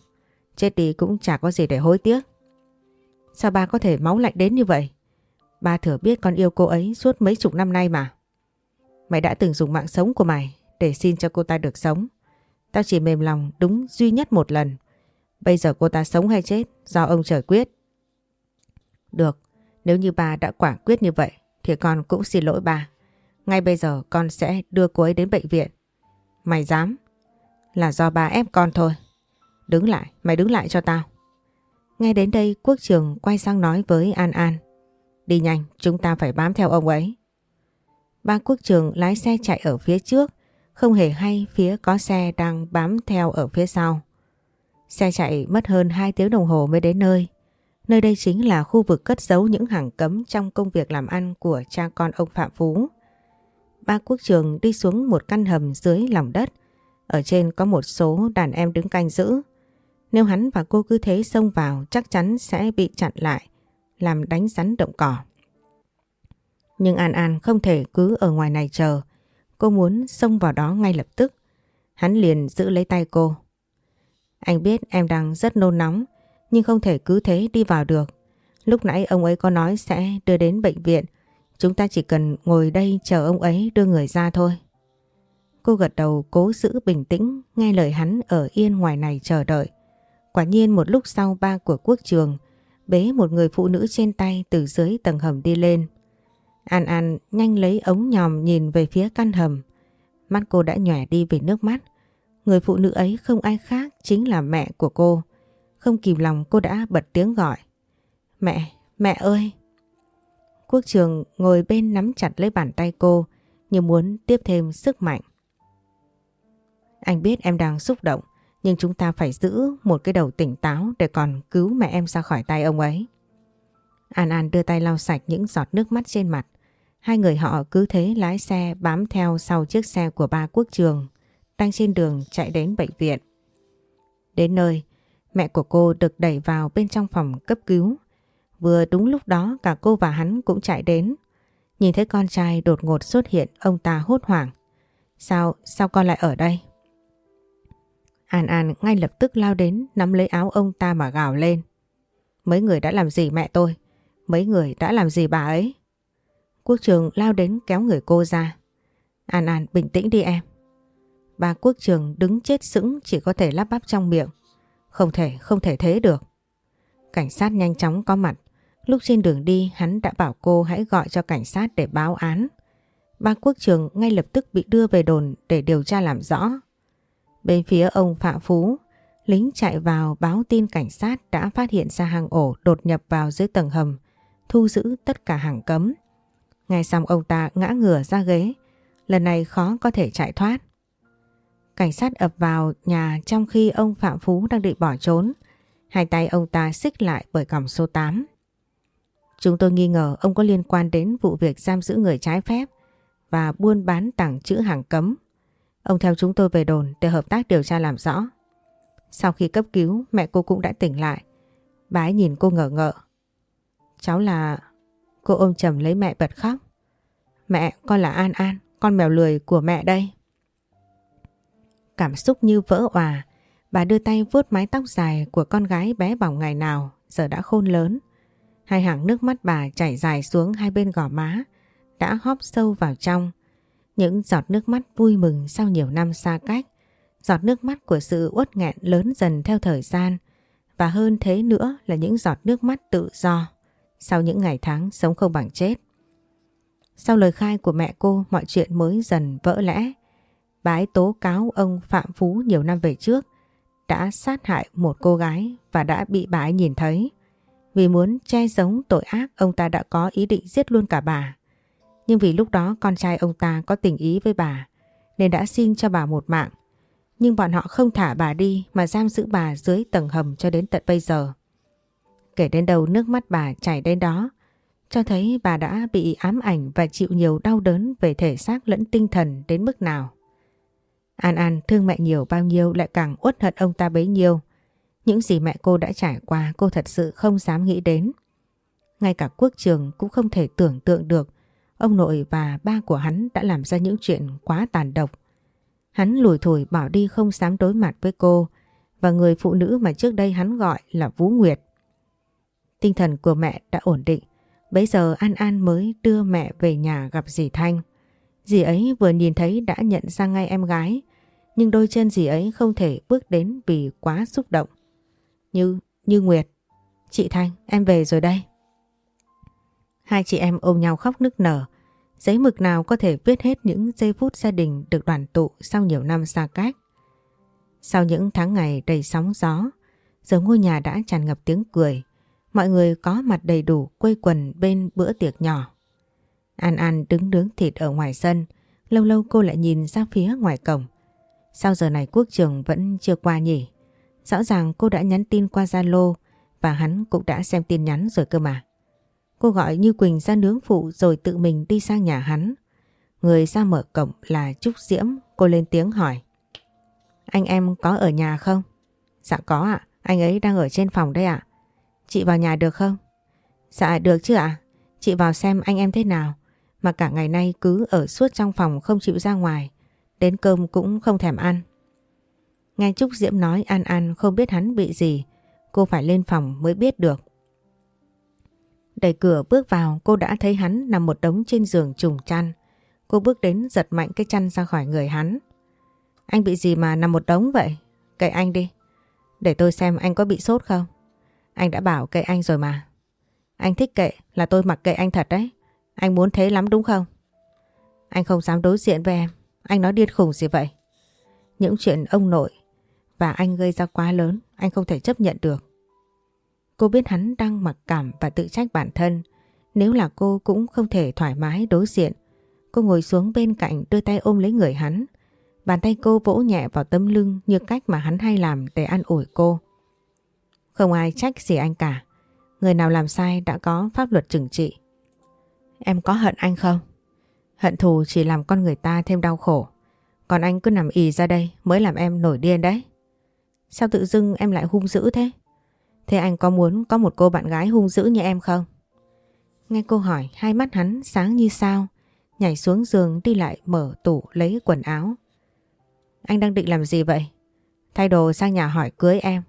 Chết đi cũng chả có gì để hối tiếc. Sao ba có thể máu lạnh đến như vậy? Ba thừa biết con yêu cô ấy suốt mấy chục năm nay mà. Mày đã từng dùng mạng sống của mày để xin cho cô ta được sống. Tao chỉ mềm lòng đúng duy nhất một lần. Bây giờ cô ta sống hay chết do ông trời quyết. Được, nếu như bà đã quả quyết như vậy thì con cũng xin lỗi bà. Ngay bây giờ con sẽ đưa cô ấy đến bệnh viện. Mày dám? Là do bà ép con thôi. Đứng lại, mày đứng lại cho tao. Nghe đến đây quốc trường quay sang nói với An An. đi nhanh, chúng ta phải bám theo ông ấy. Ba quốc trường lái xe chạy ở phía trước, không hề hay phía có xe đang bám theo ở phía sau. Xe chạy mất hơn 2 tiếng đồng hồ mới đến nơi. Nơi đây chính là khu vực cất giấu những hàng cấm trong công việc làm ăn của cha con ông Phạm Phú. Ba quốc trường đi xuống một căn hầm dưới lòng đất. Ở trên có một số đàn em đứng canh giữ. Nếu hắn và cô cứ thế xông vào chắc chắn sẽ bị chặn lại, làm đánh rắn động cỏ. Nhưng An An không thể cứ ở ngoài này chờ. Cô muốn xông vào đó ngay lập tức. Hắn liền giữ lấy tay cô. Anh biết em đang rất nôn nóng, nhưng không thể cứ thế đi vào được. Lúc nãy ông ấy có nói sẽ đưa đến bệnh viện. Chúng ta chỉ cần ngồi đây chờ ông ấy đưa người ra thôi. Cô gật đầu cố giữ bình tĩnh, nghe lời hắn ở yên ngoài này chờ đợi. Quả nhiên một lúc sau ba của quốc trường bế một người phụ nữ trên tay từ dưới tầng hầm đi lên. An An nhanh lấy ống nhòm nhìn về phía căn hầm. Mắt cô đã nhòe đi vì nước mắt. Người phụ nữ ấy không ai khác chính là mẹ của cô. Không kìm lòng cô đã bật tiếng gọi. Mẹ, mẹ ơi! Quốc trường ngồi bên nắm chặt lấy bàn tay cô như muốn tiếp thêm sức mạnh. Anh biết em đang xúc động nhưng chúng ta phải giữ một cái đầu tỉnh táo để còn cứu mẹ em ra khỏi tay ông ấy. An An đưa tay lau sạch những giọt nước mắt trên mặt. Hai người họ cứ thế lái xe bám theo sau chiếc xe của ba quốc trường đang trên đường chạy đến bệnh viện. Đến nơi, mẹ của cô được đẩy vào bên trong phòng cấp cứu. Vừa đúng lúc đó cả cô và hắn cũng chạy đến. Nhìn thấy con trai đột ngột xuất hiện, ông ta hốt hoảng. Sao, sao con lại ở đây? An An ngay lập tức lao đến nắm lấy áo ông ta mà gào lên. Mấy người đã làm gì mẹ tôi? Mấy người đã làm gì bà ấy? Quốc trường lao đến kéo người cô ra. An An bình tĩnh đi em. Bà quốc trường đứng chết sững chỉ có thể lắp bắp trong miệng. Không thể, không thể thế được. Cảnh sát nhanh chóng có mặt. Lúc trên đường đi hắn đã bảo cô hãy gọi cho cảnh sát để báo án. Ba quốc trường ngay lập tức bị đưa về đồn để điều tra làm rõ. Bên phía ông Phạm Phú, lính chạy vào báo tin cảnh sát đã phát hiện ra hàng ổ đột nhập vào dưới tầng hầm, thu giữ tất cả hàng cấm. Ngay xong ông ta ngã ngửa ra ghế, lần này khó có thể chạy thoát. Cảnh sát ập vào nhà trong khi ông Phạm Phú đang định bỏ trốn. Hai tay ông ta xích lại bởi còng số 8. Chúng tôi nghi ngờ ông có liên quan đến vụ việc giam giữ người trái phép và buôn bán tảng chữ hàng cấm. Ông theo chúng tôi về đồn để hợp tác điều tra làm rõ. Sau khi cấp cứu mẹ cô cũng đã tỉnh lại. Bà ấy nhìn cô ngờ ngợ. Cháu là... Cô ôm chầm lấy mẹ bật khóc. Mẹ, con là An An, con mèo lười của mẹ đây. Cảm xúc như vỡ òa, bà đưa tay vuốt mái tóc dài của con gái bé bỏng ngày nào, giờ đã khôn lớn. Hai hàng nước mắt bà chảy dài xuống hai bên gò má, đã hóp sâu vào trong. Những giọt nước mắt vui mừng sau nhiều năm xa cách, giọt nước mắt của sự uất nghẹn lớn dần theo thời gian, và hơn thế nữa là những giọt nước mắt tự do sau những ngày tháng sống không bằng chết. Sau lời khai của mẹ cô, mọi chuyện mới dần vỡ lẽ. Bà ấy tố cáo ông Phạm Phú nhiều năm về trước, đã sát hại một cô gái và đã bị bà ấy nhìn thấy. Vì muốn che giấu tội ác, ông ta đã có ý định giết luôn cả bà. Nhưng vì lúc đó con trai ông ta có tình ý với bà, nên đã xin cho bà một mạng. Nhưng bọn họ không thả bà đi, mà giam giữ bà dưới tầng hầm cho đến tận bây giờ. Kể đến đầu nước mắt bà chảy đến đó cho thấy bà đã bị ám ảnh và chịu nhiều đau đớn về thể xác lẫn tinh thần đến mức nào. An An thương mẹ nhiều bao nhiêu lại càng uất hận ông ta bấy nhiêu. Những gì mẹ cô đã trải qua, cô thật sự không dám nghĩ đến. Ngay cả quốc trường cũng không thể tưởng tượng được, ông nội và ba của hắn đã làm ra những chuyện quá tàn độc. Hắn lùi thủi bỏ đi không dám đối mặt với cô, và người phụ nữ mà trước đây hắn gọi là Vũ Nguyệt. Tinh thần của mẹ đã ổn định, bấy giờ An An mới đưa mẹ về nhà gặp dì Thanh. Dì ấy vừa nhìn thấy đã nhận ra ngay em gái, nhưng đôi chân dì ấy không thể bước đến vì quá xúc động. Như, như Nguyệt, chị Thanh, em về rồi đây. Hai chị em ôm nhau khóc nức nở, giấy mực nào có thể viết hết những giây phút gia đình được đoàn tụ sau nhiều năm xa cách. Sau những tháng ngày đầy sóng gió, giờ ngôi nhà đã tràn ngập tiếng cười. Mọi người có mặt đầy đủ quây quần bên bữa tiệc nhỏ. An An đứng nướng thịt ở ngoài sân, lâu lâu cô lại nhìn ra phía ngoài cổng. Sao giờ này quốc trường vẫn chưa qua nhỉ? Rõ ràng cô đã nhắn tin qua Zalo và hắn cũng đã xem tin nhắn rồi cơ mà. Cô gọi Như Quỳnh ra nướng phụ rồi tự mình đi sang nhà hắn. Người ra mở cổng là Trúc Diễm, cô lên tiếng hỏi. Anh em có ở nhà không? Dạ có ạ, anh ấy đang ở trên phòng đây ạ. Chị vào nhà được không? Dạ được chứ ạ, chị vào xem anh em thế nào. Mà cả ngày nay cứ ở suốt trong phòng không chịu ra ngoài, đến cơm cũng không thèm ăn. Nghe Trúc Diễm nói An An không biết hắn bị gì, cô phải lên phòng mới biết được. Đẩy cửa bước vào cô đã thấy hắn nằm một đống trên giường trùng chăn. Cô bước đến giật mạnh cái chăn ra khỏi người hắn. Anh bị gì mà nằm một đống vậy? Cậy anh đi. Để tôi xem anh có bị sốt không? Anh đã bảo kệ anh rồi mà. Anh thích kệ là tôi mặc kệ anh thật đấy. Anh muốn thế lắm đúng không? Anh không dám đối diện với em. Anh nói điên khùng gì vậy? Những chuyện ông nội và anh gây ra quá lớn, anh không thể chấp nhận được. Cô biết hắn đang mặc cảm và tự trách bản thân. Nếu là cô cũng không thể thoải mái đối diện. Cô ngồi xuống bên cạnh đưa tay ôm lấy người hắn. Bàn tay cô vỗ nhẹ vào tấm lưng như cách mà hắn hay làm để an ủi cô. Không ai trách gì anh cả. Người nào làm sai đã có pháp luật trừng trị. Em có hận anh không? Hận thù chỉ làm con người ta thêm đau khổ. Còn anh cứ nằm ì ra đây mới làm em nổi điên đấy. Sao tự dưng em lại hung dữ thế? Thế anh có muốn có một cô bạn gái hung dữ như em không? Nghe cô hỏi, hai mắt hắn sáng như sao, Nhảy xuống giường đi lại mở tủ lấy quần áo Anh đang định làm gì vậy? Thay đồ sang nhà hỏi cưới em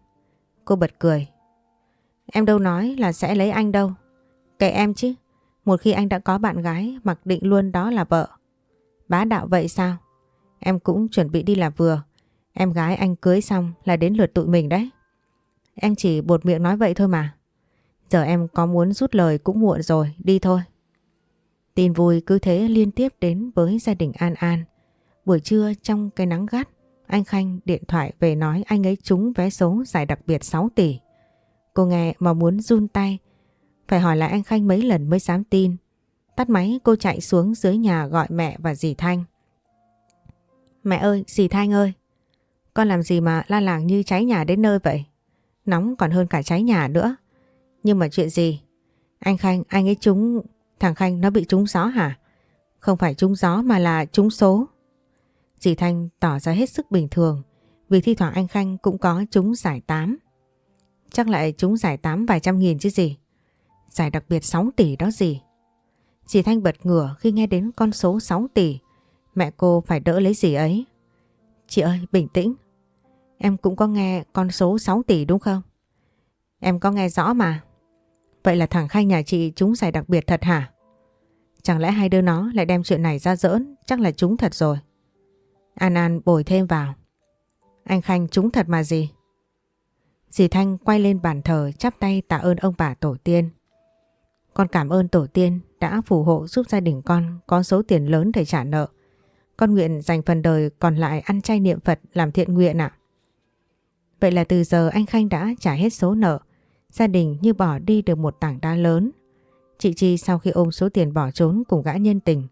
Cô bật cười Em đâu nói là sẽ lấy anh đâu Kệ em chứ Một khi anh đã có bạn gái mặc định luôn đó là vợ Bá đạo vậy sao? Em cũng chuẩn bị đi làm vừa Em gái anh cưới xong là đến lượt tụi mình đấy Em chỉ bột miệng nói vậy thôi mà. Giờ em có muốn rút lời cũng muộn rồi, đi thôi. Tin vui cứ thế liên tiếp đến với gia đình An An. Buổi trưa trong cái nắng gắt, anh Khanh điện thoại về nói anh ấy trúng vé số giải đặc biệt 6 tỷ. Cô nghe mà muốn run tay, phải hỏi lại anh Khanh mấy lần mới dám tin. Tắt máy cô chạy xuống dưới nhà gọi mẹ và dì Thanh. Mẹ ơi, dì Thanh ơi, con làm gì mà la làng như cháy nhà đến nơi vậy? Nóng còn hơn cả cháy nhà nữa. Nhưng mà chuyện gì? Anh Khanh, anh ấy trúng... Thằng Khanh nó bị trúng gió hả? Không phải trúng gió mà là trúng số. Chị Thanh tỏ ra hết sức bình thường vì thi thoảng anh Khanh cũng có trúng giải 8. Chắc lại trúng giải 8 vài trăm nghìn chứ gì. Giải đặc biệt 6 tỷ đó gì. Chị Thanh bật ngửa khi nghe đến con số 6 tỷ. Mẹ cô phải đỡ lấy gì ấy. Chị ơi, bình tĩnh. Em cũng có nghe con số 6 tỷ đúng không? Em có nghe rõ mà. Vậy là thằng Khanh nhà chị chúng giải đặc biệt thật hả? Chẳng lẽ hai đứa nó lại đem chuyện này ra giỡn, chắc là chúng thật rồi. An An bồi thêm vào. Anh Khanh chúng thật mà gì? Dì Thanh quay lên bàn thờ chắp tay tạ ơn ông bà tổ tiên. Con cảm ơn tổ tiên đã phù hộ giúp gia đình con có số tiền lớn để trả nợ. Con nguyện dành phần đời còn lại ăn chay niệm Phật làm thiện nguyện ạ. Vậy là từ giờ anh Khanh đã trả hết số nợ. Gia đình như bỏ đi được một tảng đá lớn. Chị Chi sau khi ôm số tiền bỏ trốn cùng gã nhân tình,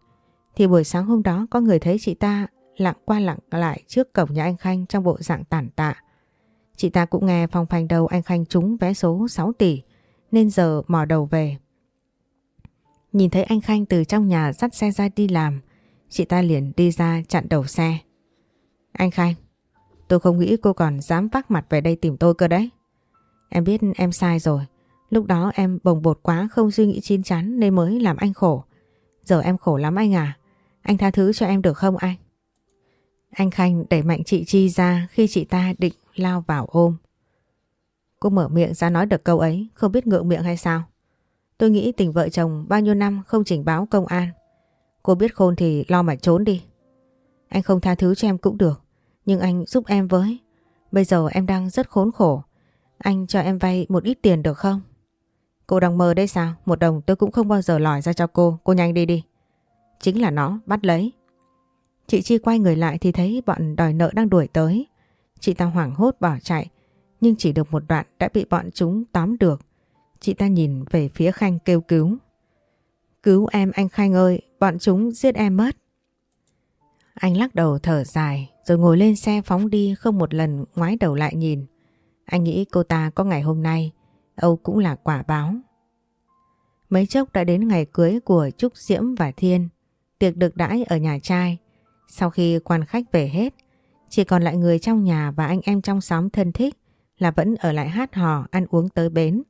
thì buổi sáng hôm đó có người thấy chị ta lặng qua lặng lại trước cổng nhà anh Khanh trong bộ dạng tản tạ. Chị ta cũng nghe phòng phanh đầu anh Khanh trúng vé số 6 tỷ nên giờ mò đầu về. Nhìn thấy anh Khanh từ trong nhà dắt xe ra đi làm chị ta liền đi ra chặn đầu xe. Anh Khanh, Tôi không nghĩ cô còn dám vác mặt về đây tìm tôi cơ đấy. Em biết em sai rồi. Lúc đó em bồng bột quá không suy nghĩ chín chắn nên mới làm anh khổ. Giờ em khổ lắm anh à. Anh tha thứ cho em được không anh? Anh Khanh đẩy mạnh chị Chi ra khi chị ta định lao vào ôm. Cô mở miệng ra nói được câu ấy không biết ngượng miệng hay sao. Tôi nghĩ tình vợ chồng bao nhiêu năm không trình báo công an. Cô biết khôn thì lo mà trốn đi. Anh không tha thứ cho em cũng được. Nhưng anh giúp em với. Bây giờ em đang rất khốn khổ. Anh cho em vay một ít tiền được không? Cô đang mơ đấy sao? Một đồng tôi cũng không bao giờ lòi ra cho cô. Cô nhanh đi đi. Chính là nó, bắt lấy. Chị Chi quay người lại thì thấy bọn đòi nợ đang đuổi tới. Chị ta hoảng hốt bỏ chạy. Nhưng chỉ được một đoạn đã bị bọn chúng tóm được. Chị ta nhìn về phía Khanh kêu cứu. Cứu em anh Khanh ơi, bọn chúng giết em mất. Anh lắc đầu thở dài rồi ngồi lên xe phóng đi không một lần ngoái đầu lại nhìn. Anh nghĩ cô ta có ngày hôm nay, Âu cũng là quả báo. Mấy chốc đã đến ngày cưới của Trúc Diễm và Thiên. Tiệc được đãi ở nhà trai. Sau khi quan khách về hết, chỉ còn lại người trong nhà và anh em trong xóm thân thích là vẫn ở lại hát hò ăn uống tới bến.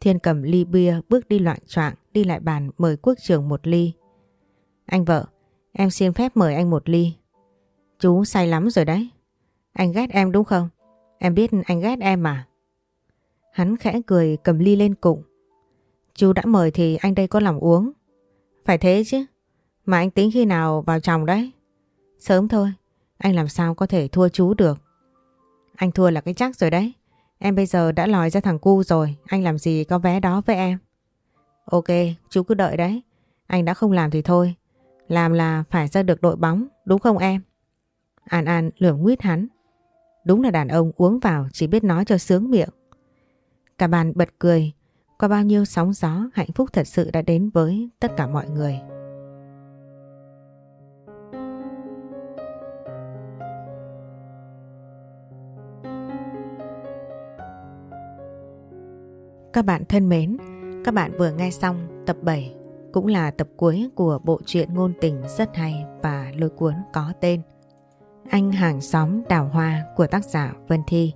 Thiên cầm ly bia bước đi loạn choạng đi lại bàn mời quốc trường một ly. Anh vợ, em xin phép mời anh một ly. Chú say lắm rồi đấy. Anh ghét em đúng không? Em biết anh ghét em mà. Hắn khẽ cười cầm ly lên cụng. Chú đã mời thì anh đây có lòng uống. Phải thế chứ. Mà anh tính khi nào vào chồng đấy? Sớm thôi. Anh làm sao có thể thua chú được. Anh thua là cái chắc rồi đấy. Em bây giờ đã lòi ra thằng cu rồi. Anh làm gì có vé đó với em. Ok, chú cứ đợi đấy. Anh đã không làm thì thôi. Làm là phải ra được đội bóng, đúng không em? An An lườm nguyết hắn. Đúng là đàn ông uống vào chỉ biết nói cho sướng miệng. Cả bàn bật cười, qua bao nhiêu sóng gió hạnh phúc thật sự đã đến với tất cả mọi người. Các bạn thân mến, các bạn vừa nghe xong tập 7 cũng là tập cuối của bộ truyện ngôn tình rất hay và lôi cuốn có tên Anh hàng xóm đào hoa của tác giả Vân Thi.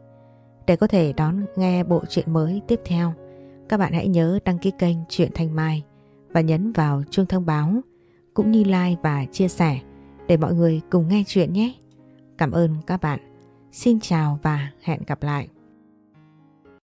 Để có thể đón nghe bộ truyện mới tiếp theo, các bạn hãy nhớ đăng ký kênh Truyện Thanh Mai và nhấn vào chuông thông báo cũng như like và chia sẻ để mọi người cùng nghe chuyện nhé. Cảm ơn các bạn. Xin chào và hẹn gặp lại.